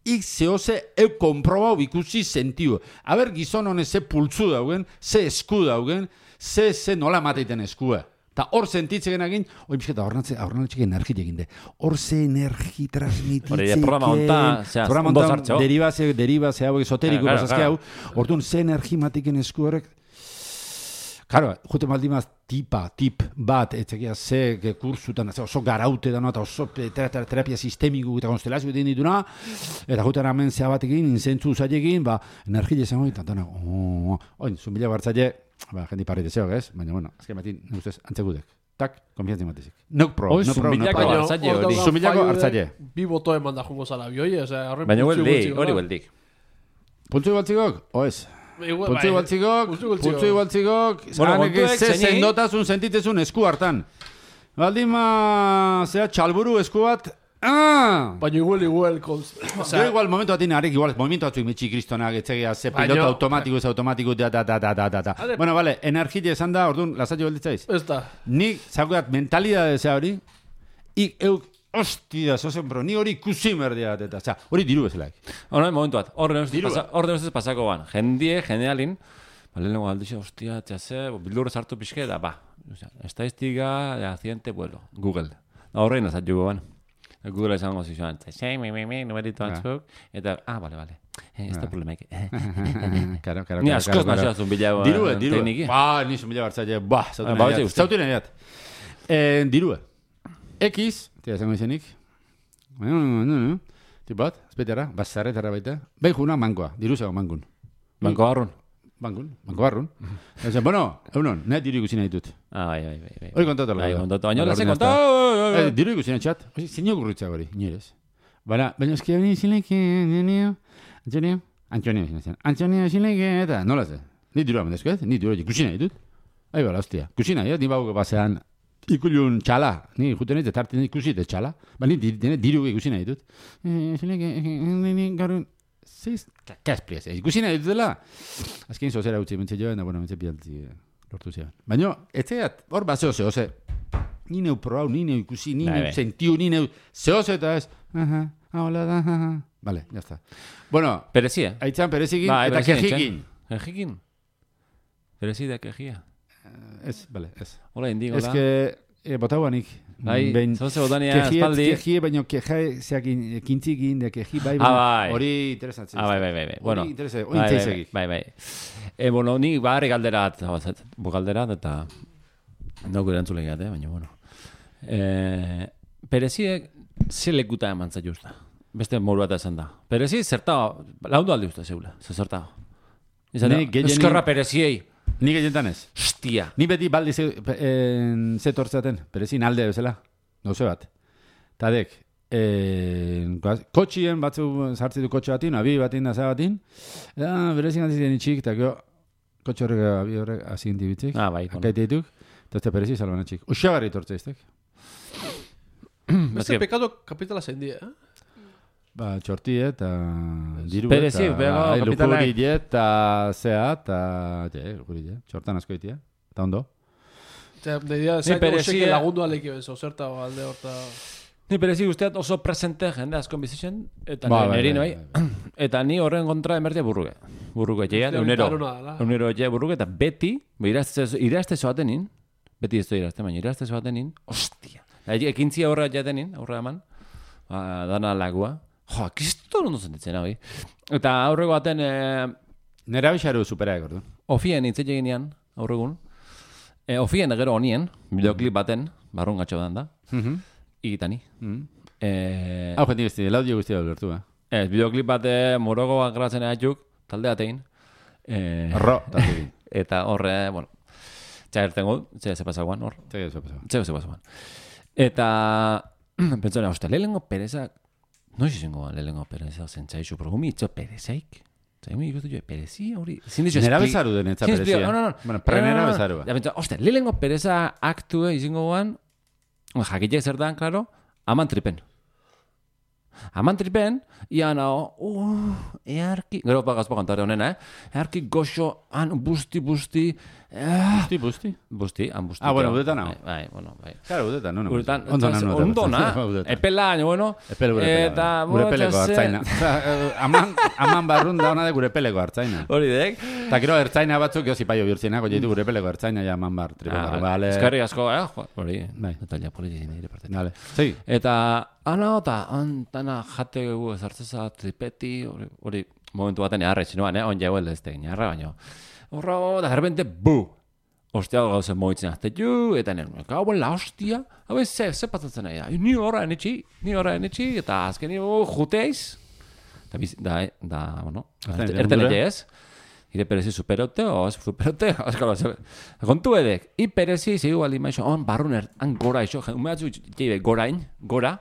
Speaker 2: ik zehose eu konprobau ikusi sentiu. Aber gizon honen ze pultzu dauen, ze esku dauen, ze, ze nola mateiten eskua. Ta hor sentitzen genagin, oi bizketa hornatze, hornatxe energiak egin de. Hor ze energi transmititzen.
Speaker 1: Hori, programa honta, zehaz,
Speaker 2: programa honta,
Speaker 1: sartxo.
Speaker 2: deribazio, deribazio hau, esoteriko,
Speaker 1: Claro,
Speaker 2: claro,
Speaker 1: claro,
Speaker 2: hau. Orduan, ze energi matiken esku horrek, Claro, jute maldimaz tipa, tip bat, etzekia ze kursutan, ze oso garaute dano, eta oso te- te- te- terapia sistemiku eta konstelazio egin dituna, eta juten hemen zea batekin, inzentzu zailekin, ba, energia izango eta dana, oh, oin, zumbila bartzaile, ba, jendi parrite zeok, ez? Baina, bueno, azken batin, ustez, antzegudek. Tak, konfiantzia matizik. Nok pro,
Speaker 1: Oi,
Speaker 2: no pro, no
Speaker 1: zumbilako
Speaker 2: pro.
Speaker 1: Hartzaile hori.
Speaker 2: Zumbilako hartzaile.
Speaker 3: Bi boto eman da jungo zala bioi, ose, horren
Speaker 1: Baina hueldik, hori hueldik.
Speaker 2: Puntzu igualtzigok? Oez.
Speaker 3: Igual,
Speaker 2: Puntzu
Speaker 3: bai,
Speaker 2: igualtzigok,
Speaker 3: pultsu gutxi,
Speaker 2: puntzu
Speaker 3: ba.
Speaker 2: igualtzigok,
Speaker 1: Bueno,
Speaker 2: hanek
Speaker 1: kontuek
Speaker 2: ze
Speaker 1: zeinei-
Speaker 2: sendotasun sentitzezun esku hartan. Baldin ma, zera, txalburu esku bat, Ah!
Speaker 3: Baina igual, igual, konz...
Speaker 2: Yo igual momentu batin, arek igual, momentu batzuk mitxi kristonak, etzegia, ze piloto automatiko, ez automatiko, da, da, da, da, da, da.
Speaker 3: Ade-
Speaker 2: Bueno, vale, energia esan da, orduan, lasatio belditzaiz.
Speaker 3: Ez da.
Speaker 2: Nik, zaukat, mentalidade ze hori, ik, euk, ostia, zozen, bro, ni hori ikusi merdia, eta, osea, hori diru bezalaik.
Speaker 1: Hora, momentu bat, horren ustez, pasa, horren ustez pasako ban. Jendie, generalin, ba, lehenengo aldixe, hostia, txase, bildurre sartu pixke, da, ba, osea, estadistika de accidente vuelo, Google. Da, horrein azat jugo ban. Google esango zizuan, txase, mi, mi, mi, numerito
Speaker 2: Ah.
Speaker 1: batzuk, eta, ah, bale, bale, eh, ez da
Speaker 2: Ah.
Speaker 1: problemaik.
Speaker 2: Karo, karo,
Speaker 1: Ni
Speaker 2: karo,
Speaker 1: askoz
Speaker 2: karo, karo.
Speaker 1: nazioa zunbila
Speaker 2: Dirue, dirue.
Speaker 1: tekniki.
Speaker 2: Ba, ni zumila bartzaile, ba, zautu
Speaker 1: Ah,
Speaker 2: nahi
Speaker 1: ba.
Speaker 2: Zautu nahi diat. Eh, dirue. X, tia esango izenik. Tipat, espetara, bazarretara baita. Bai juna mankoa, diru zego mankun.
Speaker 1: Banko barrun.
Speaker 2: Bankun, banko barrun. Ezen, bueno, eunon, nahi diru ikusi nahi dut.
Speaker 1: Ah, bai, bai, bai. bai.
Speaker 2: Hori kontatu
Speaker 1: Bai,
Speaker 2: algo.
Speaker 1: kontatu. Baina, lase kontatu.
Speaker 2: Eh, diru ikusi nahi txat. Osi, Zein gurritza hori, nirez. Baina, baina eski hori zileke, Antonio, Antonio, Antonio, zinezien. Antonio, zileke, eta nola ze? Ni diru amendezko ez? Ni diru ikusi nahi dut. Ai, bala, hostia. Ikusi nahi, eh? ni bauko pasean ikulun txala. Ni juten ez, eta ikusi dut txala. Ba, ni diru ikusi nahi dut. Eh, ni garun... Zeiz, kaspriaz, ikusi nahi dutela. Azken zozera utzi, mentxe joan, da, bueno, mentxe pialtzi eh, lortu zian. Baina, etzeat, hor bat zehose, ose, ni neu probau, ni neu ikusi, ni
Speaker 1: Bai,
Speaker 2: neu
Speaker 1: bai.
Speaker 2: sentiu, ni neu zehose eta ez, aha, ah, hola da, aha. Vale, ya está. Bueno,
Speaker 1: Perezi, eh?
Speaker 2: aitzan perezikin
Speaker 1: Ba,
Speaker 2: eta kejikin.
Speaker 1: Kejikin. Perezi da kejia.
Speaker 2: Ez, vale, ez.
Speaker 1: Hola, indigo
Speaker 2: Ez
Speaker 1: da.
Speaker 2: que, e, botauanik.
Speaker 1: Bai,
Speaker 2: behin-
Speaker 1: zoze botania, espaldi.
Speaker 2: kejie, baina kejae zeakin, kintzikin, de keji, bai,
Speaker 1: Ah, bai.
Speaker 2: hori interesatzen.
Speaker 1: Ah, bai, bai, bai, bai. Bueno,
Speaker 2: Hori interesatzen,
Speaker 1: bai,
Speaker 2: hori
Speaker 1: bai,
Speaker 2: interesegik.
Speaker 1: bai, bai. E, bueno, ni barri galderat, bu galderat, eta nauk erantzule gehat, eh, baina, bueno. E, pereziek, ze lekuta eman zait justa. Beste moru bat esan da. Perezi, zerta, laundu aldi uste zeula, ze zerta. Izan eskerra pereziei,
Speaker 2: Ni gehienetan ez.
Speaker 1: hostia.
Speaker 2: Ni beti baldi ze, en, ze tortzaten, perezin alde bezala, gauze bat. Tadek, en, goaz- kotxien batzu sartzi du kotxe batin, abi batin, da batin, eta berezin hasi zen itxik, eta gero, kotxe horrek, abi horrek, hasi ginti bitzik,
Speaker 1: Ah, bai, bueno.
Speaker 2: akaite dituk, eta este perezi salban etxik. Usagarri tortza iztek.
Speaker 3: Beste pekado kapitala zein die, eh?
Speaker 2: Ba, txorti eta diru
Speaker 1: Perezi,
Speaker 2: eta
Speaker 1: bego, kapitalak.
Speaker 2: lukuri eta zea, eta, je, lukuri je, txortan asko itia, eta ondo.
Speaker 3: Eta, nire zeak
Speaker 1: perezi,
Speaker 3: oseke
Speaker 1: eh?
Speaker 3: lagundu aleki bezo, zerta alde horta...
Speaker 1: Ni perezi usteat oso presente jende asko bizitzen, eta
Speaker 2: Ba,
Speaker 1: ba,
Speaker 2: bai,
Speaker 1: niri
Speaker 2: bai,
Speaker 1: noi,
Speaker 2: bai,
Speaker 1: eta ni horren kontra emertia burruge. Burruge, jean,
Speaker 3: Hostia,
Speaker 1: eunero.
Speaker 3: hori taruna dela.
Speaker 1: Eunero je burruge, eta beti, irazte, zoatenin, beti ez du irazte, baina irazte zoatenin, ostia. Da, ekintzia horra jatenin, aurra eman, ba, dana lagua. Jo, kiston ondo sentitzen, hau. Eta aurrego baten, eh,
Speaker 2: Nera bixaru superaek, ordu.
Speaker 1: ofien hitz eginean, aurregun, e, ofien gero honien, bideoklip baten, barrun gatxo da,
Speaker 2: Mhm.
Speaker 1: igitani.
Speaker 2: Mhm.
Speaker 1: Eh,
Speaker 2: Hau jendi besti, laudio guztia ulertu, eh?
Speaker 1: Ez, bideoklip bate morogo gratzen ahatzuk, talde atein. Eh,
Speaker 2: Arro, taldekin.
Speaker 1: eta horre, bueno, txagerten gu, txe ze pasaguan, hor,
Speaker 2: Txai, eso pasaba.
Speaker 1: txe ze pasaguan. Eta, pentsona, ostia, lehenengo pereza, noiz izango ba, lehenengo pereza zentzaizu, pero gumi itxo perezaik. Zai, mi ikustu jo, perezi hori, zin dizu
Speaker 2: Nera bezaru den etza
Speaker 1: zin
Speaker 2: perezi,
Speaker 1: espli-
Speaker 2: eh?
Speaker 1: No, no, no.
Speaker 2: Bueno, prenera bezaru.
Speaker 1: Ja, pentsa, ostia, lehenengo pereza aktue izango guan, jakitek zer dan, klaro, aman tripen. Aman tripen, ia nao, uh, earki, gero pagazpo kantare honena, eh? Earki goxo, han busti, busti, eh,
Speaker 2: Busti, busti.
Speaker 1: busti, han busti.
Speaker 2: Ah, bueno, udetan hau.
Speaker 1: Bai, bai, bueno, bai.
Speaker 2: Claro, udetan, no, no.
Speaker 1: Uretan,
Speaker 2: Ondo
Speaker 1: entonces,
Speaker 2: nanu.
Speaker 1: ondo na,
Speaker 2: Udetan.
Speaker 1: epela, bueno.
Speaker 2: Epel gure peleko.
Speaker 1: Eta,
Speaker 2: gure
Speaker 1: bueno,
Speaker 2: peleko hartzaina. Eh, Aman, aman barrun da hona de gure peleko hartzaina.
Speaker 1: Hori dek.
Speaker 2: Eta gero ertzaina batzuk, jo zipaio bihurtzienak, oie ditu gure peleko hartzaina, ja aman bar, tripo
Speaker 1: Ah,
Speaker 2: barrun. Vale.
Speaker 1: Eskerri asko, eh? Hori,
Speaker 2: Bai.
Speaker 1: eta ja politi nire parte.
Speaker 2: Vale. Segi.
Speaker 1: Eta, ana, eta, antana jate gu ezartzeza tripeti, hori, momentu baten eharra etxinoan, eh? On jauel ez tegin, eharra baino. Horra, da, herbente, bu! Ostia gauzen moitzen azte ju, eta nire, gau la hostia, hau ez, ze, ze pasatzen nahi da, ni horra enetxi, ni horra enetxi, eta azken nire juteiz, eta da, eh, da, bueno, erten ere ez, ire perezi superote, o ez superote, azkalo, ze, kontu edek, i perezi, zegu bali maixo, on barrun er, han gora iso, umeatzu jeibe, gorain, gora,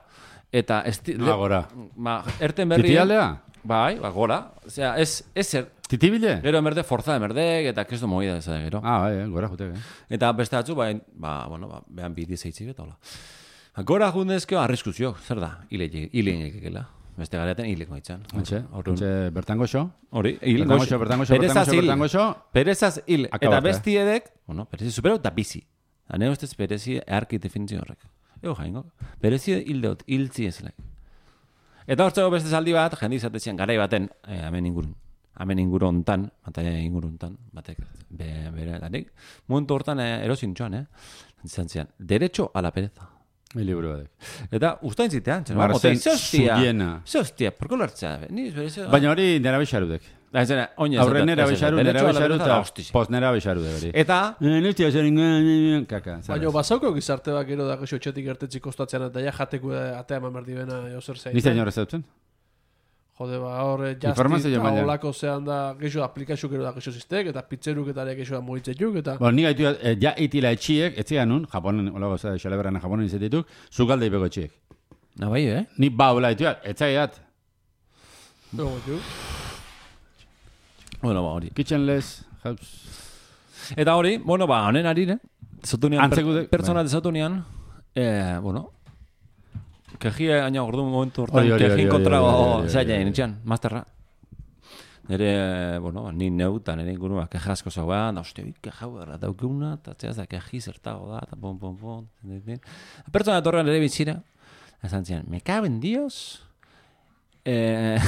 Speaker 1: eta esti,
Speaker 2: Ah, gora.
Speaker 1: ma, erten berri,
Speaker 2: Titialdea?
Speaker 1: bai, ba, gora, osea, ez, ez er,
Speaker 2: Titibile?
Speaker 1: gero emerde forza emerdek, eta kesto moida ez da, gero.
Speaker 2: Ah, bai, eh, gora jutek, eh.
Speaker 1: Eta beste atzu, ba, ba, bueno, ba, behan bidi zeitzik eta hola. Gora jundezkeo arriskuzio, zer da? Hile hilen ekekela. Beste gareaten hileko itzan.
Speaker 2: Antxe,
Speaker 1: Orduan-
Speaker 2: antxe, bertan goxo.
Speaker 1: Hori, hil
Speaker 2: Bertan goxo, bertan goxo, bertan
Speaker 1: Perezaz
Speaker 2: goxo,
Speaker 1: hil.
Speaker 2: bertan goxo.
Speaker 1: Perezaz hil. Eta
Speaker 2: Akabate.
Speaker 1: bestiedek, bueno, perezi supero eta bizi. Hane ustez perezi earki definizio horrek. Ego jaingo. Perezi hil deot, hiltzi ezlek. Eta hortzeko beste zaldi bat, jende izatezian garai baten, eh, hemen ingurun. Hemen inguru hontan, bata inguru hontan, batek, be, bere, danik. Momentu hortan eh, erosin txoan, eh? Izan zian, derecho a la pereza.
Speaker 2: Mi liburu badek.
Speaker 1: Eta ustain zitean, txera,
Speaker 2: Marzen
Speaker 1: ze hostia,
Speaker 2: zuiena.
Speaker 1: ze hostia, porko lertzea, ni berezio.
Speaker 2: Baina hori nera bexarudek.
Speaker 1: Da, ez dena, oinez.
Speaker 2: Aurre
Speaker 1: eta-
Speaker 2: nera
Speaker 1: ez, ez,
Speaker 2: bexaru,
Speaker 1: derecho
Speaker 2: nera
Speaker 1: a la
Speaker 2: bexaru,
Speaker 1: pereza
Speaker 2: eta
Speaker 1: da hostiz.
Speaker 2: post nera bexarude hori.
Speaker 1: Eta,
Speaker 2: Eh, Nustia zeren, kaka.
Speaker 3: Baina bazauko gizarte bat gero da gexo etxetik gertetzi kostatzean eta ja jateko eh, atea eman behar dibena jo zer zein.
Speaker 2: Nizte ez dutzen?
Speaker 3: Jode, ba, hor, eh, jastit,
Speaker 2: mailan.
Speaker 3: olako zean da, gexo aplikazio gero da gexo ziztek, eta pizzeruk eta ere gexo da moitzetuk, eta...
Speaker 2: Bueno, ni gaitu, eh, ja itila etxiek, etzian nun, Japonen, hola goza, xaleberran Japonen izatituk, zugalde ibeko etxiek.
Speaker 1: na bai, eh?
Speaker 2: Ni ba, hola ditu, etzaiat,
Speaker 3: Bego gaitu.
Speaker 1: Bueno, ba, hori.
Speaker 2: kitchenless, house.
Speaker 1: Eta hori, bueno, ba, honen arire, zautunean,
Speaker 2: Antzekude-
Speaker 1: per, pertsona de zautunean, eh, bueno, kejie aina ordu momentu hortan, kejin kontra, oh,
Speaker 2: hori,
Speaker 1: zaila,
Speaker 2: hori.
Speaker 1: nintxan, masterra. Nere, bueno, ni neuta, nire ingurua, keja asko zagoa, da, ostia, bit, keja berra daukeuna, eta txea, da, keji zertago da, eta pon, pon, pon, din. Pertsona etorrean ere bitzira, esan zian, me cago en Dios, eh,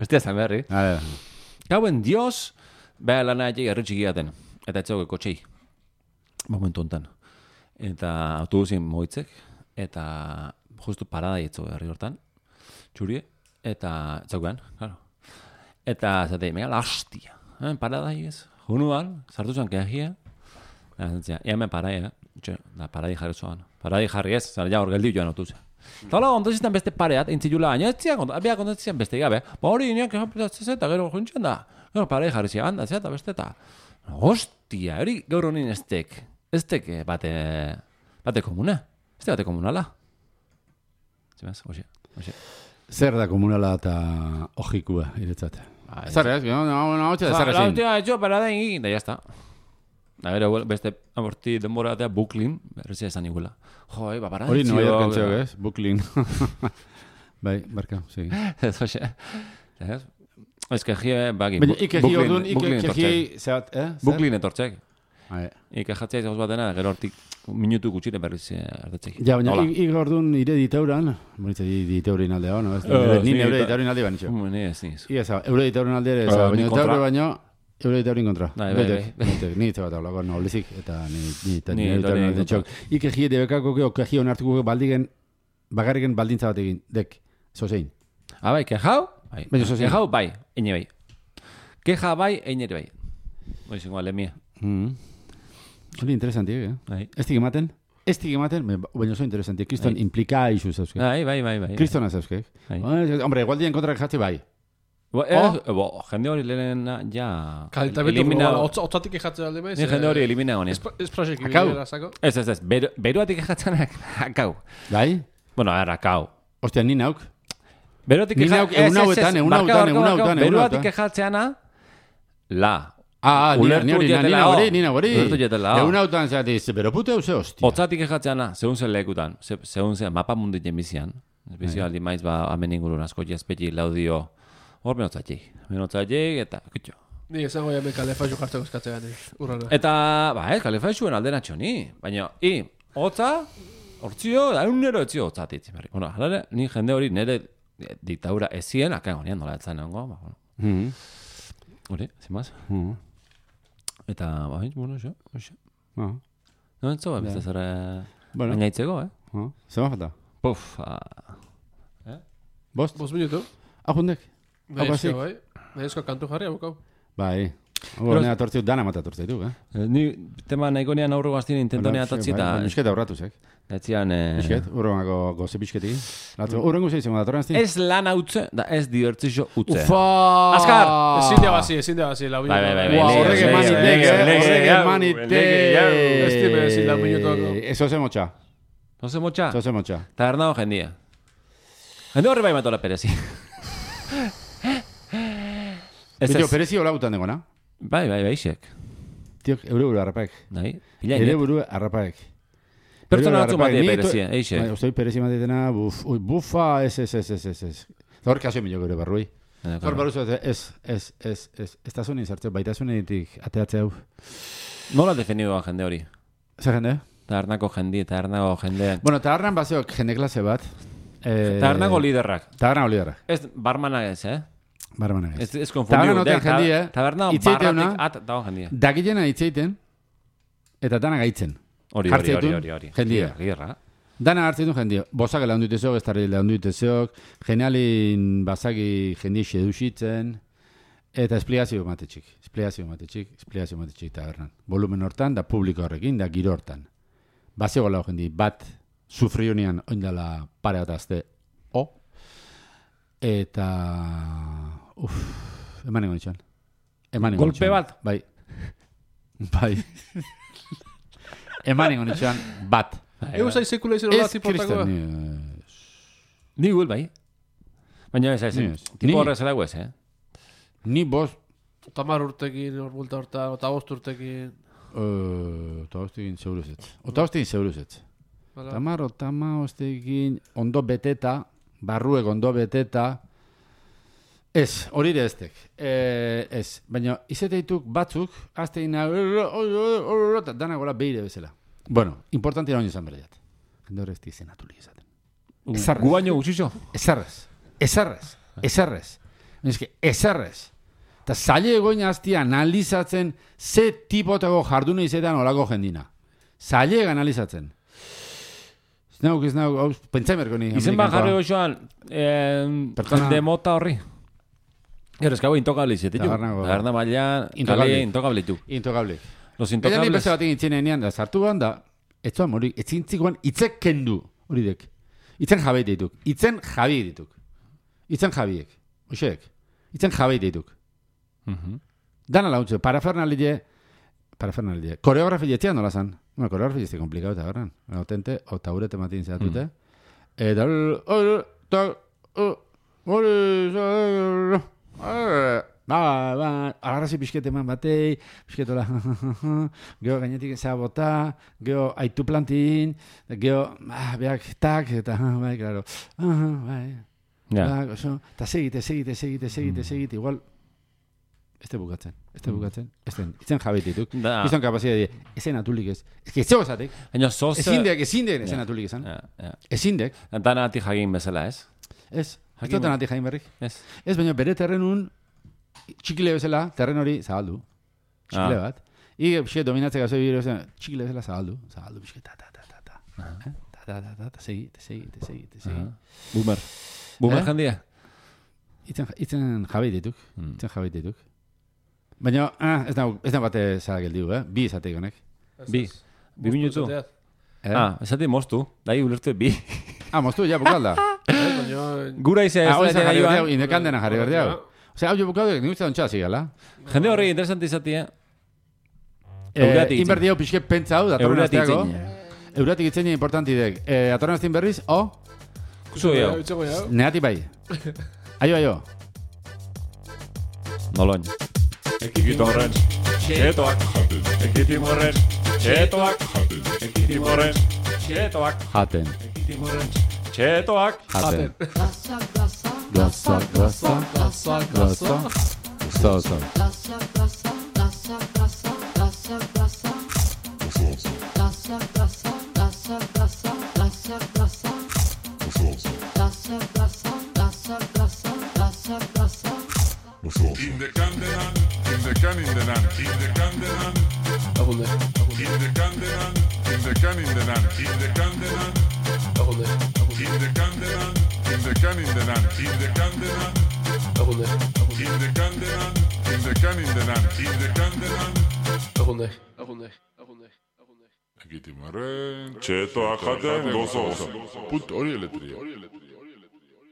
Speaker 1: Ostia, zan berri.
Speaker 2: Vale.
Speaker 1: Gauen Dios, beha lana etxik erritxik gaten. Eta etxeko kotxei. Momentu hontan. Eta autobusin moitzek. Eta justu parada etxo herri hortan. Txurie. Eta etxaukean, claro. Eta zate, mega lastia. Eh, parada ez. Junuan, sartu zuen keagia. Eta hemen paraia. Txe, da, paradi jarri zoan. Paradi jarri ez, zara ja hor geldi joan autobusa. Eta hola, ondo zizten beste pareat, entzilula, baina ez zian, abia kontatzen zian beste gabe. Ba hori, niak egapilatzen eta gero juntzen da. Gero parai jarri zian, handa, zeta beste eta. Hostia, hori gaur honin estek. Estek eh, bate, bate komuna. Este bate komunala. Zimaz, hoxe, hoxe.
Speaker 2: Zer da komunala eta ojikua, iretzat.
Speaker 1: Ba,
Speaker 2: Zer ez, no, no, no, no, zer
Speaker 1: La
Speaker 2: ezin.
Speaker 1: última hecho parada egin, da ya está. Da gero, bueno, beste amorti denbora eta Brooklyn, berrezia esan iguela. Jo, eh, ba, parada.
Speaker 2: Hori no hay kantzio,
Speaker 1: eh.
Speaker 2: ez? Brooklyn. bai, barka, sí.
Speaker 1: Ez, hoxe. Ez, ez que jie, bagi.
Speaker 2: Baina, ikegi
Speaker 1: Brooklyn-
Speaker 2: orduan,
Speaker 1: Brooklyn etortzek.
Speaker 2: ikegi, zehat, eh? Zer?
Speaker 1: Brooklyn etortzek.
Speaker 2: Bai.
Speaker 1: Ike jatzea izan batena, gero hortik minutu gutxire berriz eh, hartatzek.
Speaker 2: Ja, baina, ik orduan ire ditauran, bonitze di ditaurin alde hau, no? Ez,
Speaker 1: Eh,
Speaker 2: ni
Speaker 1: eta-
Speaker 2: ditaurin alde banitxo.
Speaker 1: Ni ez, ni ez.
Speaker 2: Ia, eure ditaurin alde ere,
Speaker 1: Eh,
Speaker 2: baina
Speaker 1: kontra.
Speaker 2: taure baino, eure ditaurin kontra.
Speaker 1: Bai, bai, bai.
Speaker 2: betek, ni itze bat hablako, no, lezik, eta ni, ni,
Speaker 1: Ni
Speaker 2: ni,
Speaker 1: itaurin
Speaker 2: ditaurin alde txok. Ikegi debekako, geo, kegi onartuko baldigen, bagarriken baldintza bat egin, dek, zozein.
Speaker 1: Ah, bai, kejau? Bai. Kejau, bai, eine bai. Keja bai, ere bai. Hoi zengo alemia.
Speaker 2: Mm. Hori interesantiek, eh?
Speaker 1: Bai.
Speaker 2: Ez dik ematen? Ez dik ematen, me- baina oso interesantiek. Kriston
Speaker 1: Bai.
Speaker 2: implika isu zauzke.
Speaker 1: Bai, bai, bai, bai.
Speaker 2: Kristona zauzke.
Speaker 1: Bai.
Speaker 2: Hombre, igualdien kontra jatzi bai.
Speaker 1: Bo, eh, bo, jende hori lehena, ja...
Speaker 3: Kalitabetu
Speaker 1: elimina-
Speaker 3: globala, otz- otzatik ejatzen alde.
Speaker 1: Ni jende hori elimina goni.
Speaker 3: Ez ez ibili zako.
Speaker 1: Ez, ez, ez, beru, beruatik ejatzen akau.
Speaker 2: Bai?
Speaker 1: Bueno, a ver, akau.
Speaker 2: Ostia, ni nauk.
Speaker 1: Beruatik
Speaker 2: Ni nauk egun hauetan, egun hauetan, egun hauetan, egun
Speaker 1: Beruatik
Speaker 2: hauetan.
Speaker 1: ejatzeana, la.
Speaker 2: Ah, ah, ni
Speaker 1: Ulertu
Speaker 2: ni hori, na, ni
Speaker 1: jetela,
Speaker 2: na hori, ni na hori.
Speaker 1: Ulertu jetela.
Speaker 2: Egun hautan zati, pero pute hau ze hostia.
Speaker 1: Otzatik ejatzeana, zehun zen lehekutan, ze- zehun zen mapa munditen bizian. Bizi aldi maiz, ba, hemen ingurun asko jazpeti laudio, hor menotzatik. Menotzatik, eta, kutxo.
Speaker 3: Ni esango jame kalefazio jartzeko eskatzea gani. Urrana.
Speaker 1: Eta, ba, ez, kalefazioen aldena txoni. Baina, i, hotza, hortzio, da egunero etzio hotzatik. Berri. Bueno, halare, ni jende hori nire eh, diktadura ezien, akan gonean nola etzan nengo, ba, bueno.
Speaker 2: Mhm.
Speaker 1: Hori, zimaz.
Speaker 2: Mhm.
Speaker 1: Eta, ba, hintz, bueno, xo, xo.
Speaker 2: Ah,
Speaker 1: No entzo, ba, beste
Speaker 2: Ja.
Speaker 1: zara
Speaker 2: Bueno,
Speaker 1: engaitzeko, eh?
Speaker 2: ah, zema falta.
Speaker 1: Puf, ah,
Speaker 2: Bost?
Speaker 3: Bos minutu.
Speaker 2: Ahundek?
Speaker 3: Bai,
Speaker 2: Hau basik?
Speaker 3: bai. Nahizko kantu jarri, abukau.
Speaker 2: Bai. Hore, nea tortziu, dana mata tortziu, eh?
Speaker 1: eh, ni tema nahiko nean aurro gaztien intentonea atatzi eta
Speaker 2: Misket aurratu zek.
Speaker 1: etzian... eh,
Speaker 2: Misket, urrongako goze. Latu, urrengo zeitzen, datorren azti?
Speaker 1: Ez lan hautze, da ez divertzixo utze.
Speaker 2: Ufa!
Speaker 1: Azkar!
Speaker 3: Ezin de bazi, ezin de bazi, lau
Speaker 1: Bai, bai, bai, bai,
Speaker 2: horrek emanitek, eh?
Speaker 1: lege,
Speaker 2: Horrek emanitek.
Speaker 1: lege, jau.
Speaker 3: Ez ezin lau minutuako.
Speaker 2: Eso ze motxa.
Speaker 1: No se motxa?
Speaker 2: Eso ze motxa.
Speaker 1: Tabernao jendia. Jende horri bai matola perezi. Ez ez.
Speaker 2: perezi hola gutan degona.
Speaker 1: Bai, bai, bai, xek.
Speaker 2: Tiok, eure buru harrapaek.
Speaker 1: Bai,
Speaker 2: Ere
Speaker 1: inet.
Speaker 2: buru harrapaek.
Speaker 1: Pertsona batzu
Speaker 2: ni
Speaker 1: berezia,
Speaker 2: to-
Speaker 1: eixe.
Speaker 2: Bai, Ustei perezi matitena, buf, ui, bufa, ez, ez, ez, ez, ez, ez. Hor kaso emilio gure barrui.
Speaker 1: Eh,
Speaker 2: Hor
Speaker 1: claro.
Speaker 2: barru ez, ez, ez, ez, ez, ez da zuen izartzeu, baita zuenetik ateatzea hau.
Speaker 1: Nola definidoa jende hori?
Speaker 2: Zer jende?
Speaker 1: Tabernako jendi, tabernako jende...
Speaker 2: Bueno, tabernan bazeok jende klase bat. Eh,
Speaker 1: Tabernako liderrak.
Speaker 2: Taberna olidara.
Speaker 1: Ez barmana ez, eh?
Speaker 2: Barmana ez.
Speaker 1: Ez, ez konfundiu.
Speaker 2: Tabernan otean
Speaker 1: Dek, ta-
Speaker 2: jendia,
Speaker 1: Taberna barratik at.
Speaker 2: Dakilena hitz egiten, eta dana gaitzen.
Speaker 1: Hori, hori, hori, hori, hori. Girra.
Speaker 2: Dana hartzen du jendia. Bozak laundu ditezeok, ez tarri laundu ditezeok, genialin bazaki jendi sedusitzen, eta esplikazio matetxik. Esplikazio matetxik, esplikazio matetxik tabernan. Volumen hortan, da publiko horrekin, da giro hortan. Bazego lau jendi, bat sufrionian oindala pare bat azte, o, eta, uff, eman egon itxan. Eman egon
Speaker 1: Golpe bat?
Speaker 2: Bai. Bai. eman egon itxan, bat.
Speaker 3: Ego zai sekula hola tiportakoa.
Speaker 2: kristal, ni,
Speaker 1: Ni gul, bai. Baina ez, ez.
Speaker 2: Ez.
Speaker 1: Tipo horrez erago ez, eh?
Speaker 2: ni bost,
Speaker 3: Tamar urtekin, hor bulta horta, eta bost urtekin.
Speaker 2: uh, eta hostegin zeuruz ez. Ota hostegin zeuruz ez.
Speaker 3: Hala.
Speaker 2: Tamar, otama hostegin ondo beteta, barruek ondo beteta, Ez, hori ere eztek. E, ez, baina izeteituk batzuk, azteina, eta dana gola behire bezala. Bueno, importantia hori izan berdiat. Jende horrez izenatulik izaten. Ezarrez.
Speaker 1: Gu baino gutxixo.
Speaker 2: Ezarrez, ezarrez, ezarrez. Eske, ezarrez. Eta zaila egoin aztia analizatzen ze tipoteko jardune izetan olako jendina. Zaila analizatzen. Ez nauk, ez nauk, hau, pentsa merko ni.
Speaker 1: Izen bat jarri goxoan, eh, jende mota horri. Gero, eskabo intokable izetik.
Speaker 2: Tabernago.
Speaker 1: Taberna maila,
Speaker 2: Intokable.
Speaker 1: kale intokable ditu.
Speaker 2: Intokable.
Speaker 1: Los
Speaker 2: Eta ni beste
Speaker 1: intokables.
Speaker 2: batekin itzen enean, da, sartu ban da, ez zuan mori, ez zintzikoan, itzek kendu, hori dek. Itzen jabeit dituk. Itzen jabi dituk. Itzen jabiek. Oixek. Itzen jabeit dituk.
Speaker 1: Mhm.
Speaker 2: Dana launtze, parafernalie, parafernalie. Koreografi jetzean nola zan? Bueno, koreografi jetze komplikau eta horren. Otente, o taurete matin zeatute. Eta, hori, eta, hori, ba, ba, agarrazi pixket eman batei, pixketola, geho gainetik zea bota, geho aitu plantin, geho, ah, beak, tak, eta, bai, klaro, ah, bai,
Speaker 1: Ja.
Speaker 2: Ba, oso, eta segite, segite, segite, segite, segite, igual, ez te bukatzen, ez te bukatzen, den, itzen jabeit dituk.
Speaker 1: Da.
Speaker 2: Izan kapazia di, ezen atulik ez. Ez que ez zego zatek,
Speaker 1: Baina zoz...
Speaker 2: ezin dek, ezin dek ezen atulik esan.
Speaker 1: Ja, ja.
Speaker 2: Ezin dek,
Speaker 1: Dana ati jagin bezala, ez?
Speaker 2: ez, ez
Speaker 1: Jakin
Speaker 2: dut
Speaker 1: ba-
Speaker 2: anati jain berrik.
Speaker 1: Ez.
Speaker 2: Ez, baina bere terrenun, txikile bezala, terren hori zabaldu. Txikile
Speaker 1: Ah.
Speaker 2: bat. Ige, pixke, dominatzek gazo bire bezala, txikile bezala zabaldu. Zabaldu, pixke, ta, ta, ta, ta, ta. Eh? Ta, ta, ta, ta, ta, segi, te segi, te segi, te segi.
Speaker 1: Boomer. Boomer
Speaker 2: Eh?
Speaker 1: jendia?
Speaker 2: Itzen, itzen jabeit dituk.
Speaker 1: Mm.
Speaker 2: Itzen jabeit dituk. Baina, ah, ez da, ez da bate zara geldiu, eh? Bi izateik honek.
Speaker 1: Bi. Bi minutu.
Speaker 2: Eh?
Speaker 1: Ah, esati moztu. Dai ulertu bi.
Speaker 2: Ah, moztu, ja, bukalda.
Speaker 1: Gura izea ez da
Speaker 2: jarri berdiau, indekandena jarri berdiau. Osea, hau jo bukadu, nik uste dontxa zigala.
Speaker 1: Jende horri interesanti izati, eh?
Speaker 2: Eh,
Speaker 1: Euratik itzen.
Speaker 2: inberdi hau pixke pentsa hau, datorren
Speaker 1: Euratik
Speaker 2: asteako.
Speaker 1: itzen.
Speaker 2: Euratik itzen importanti dek. Eh, datorren astin berriz, o,
Speaker 1: Kuso jo.
Speaker 3: Itxego jau.
Speaker 2: negati bai. Aio, aio.
Speaker 1: Nolon. Ekitimorren, txetoak. Ekitimorren, txetoak. Ekitimorren, txetoak.
Speaker 2: Jaten.
Speaker 1: Ekitimorren, txetoak.
Speaker 2: Jaten.
Speaker 6: Grasa, grasa,
Speaker 2: Grasa, grasa,
Speaker 3: Grasa,
Speaker 2: grasa. So, so.
Speaker 6: grasa, grasa, grasa, grasa, grasa, grasa. Grasa, grasa, grasa, grasa, grasa, grasa. Grasa, grasa, grasa, grasa, grasa, grasa.
Speaker 7: In the Candelan, in the can in the land, in the Candelan,
Speaker 3: Lagunde.
Speaker 7: in the Candelan, in the can in the land, in the Candelan,
Speaker 3: Lagunde.
Speaker 7: in the Candelan, in the can in the land, in the Candelan,
Speaker 3: Lagunde.
Speaker 7: in the Candelan, in the can in the land, in the Candelan.
Speaker 3: Lagunde. Lagunde. Lagunde. Lagunde.
Speaker 7: Ekitimaren, txetoak jaten gozo gozo. Punto hori eletria.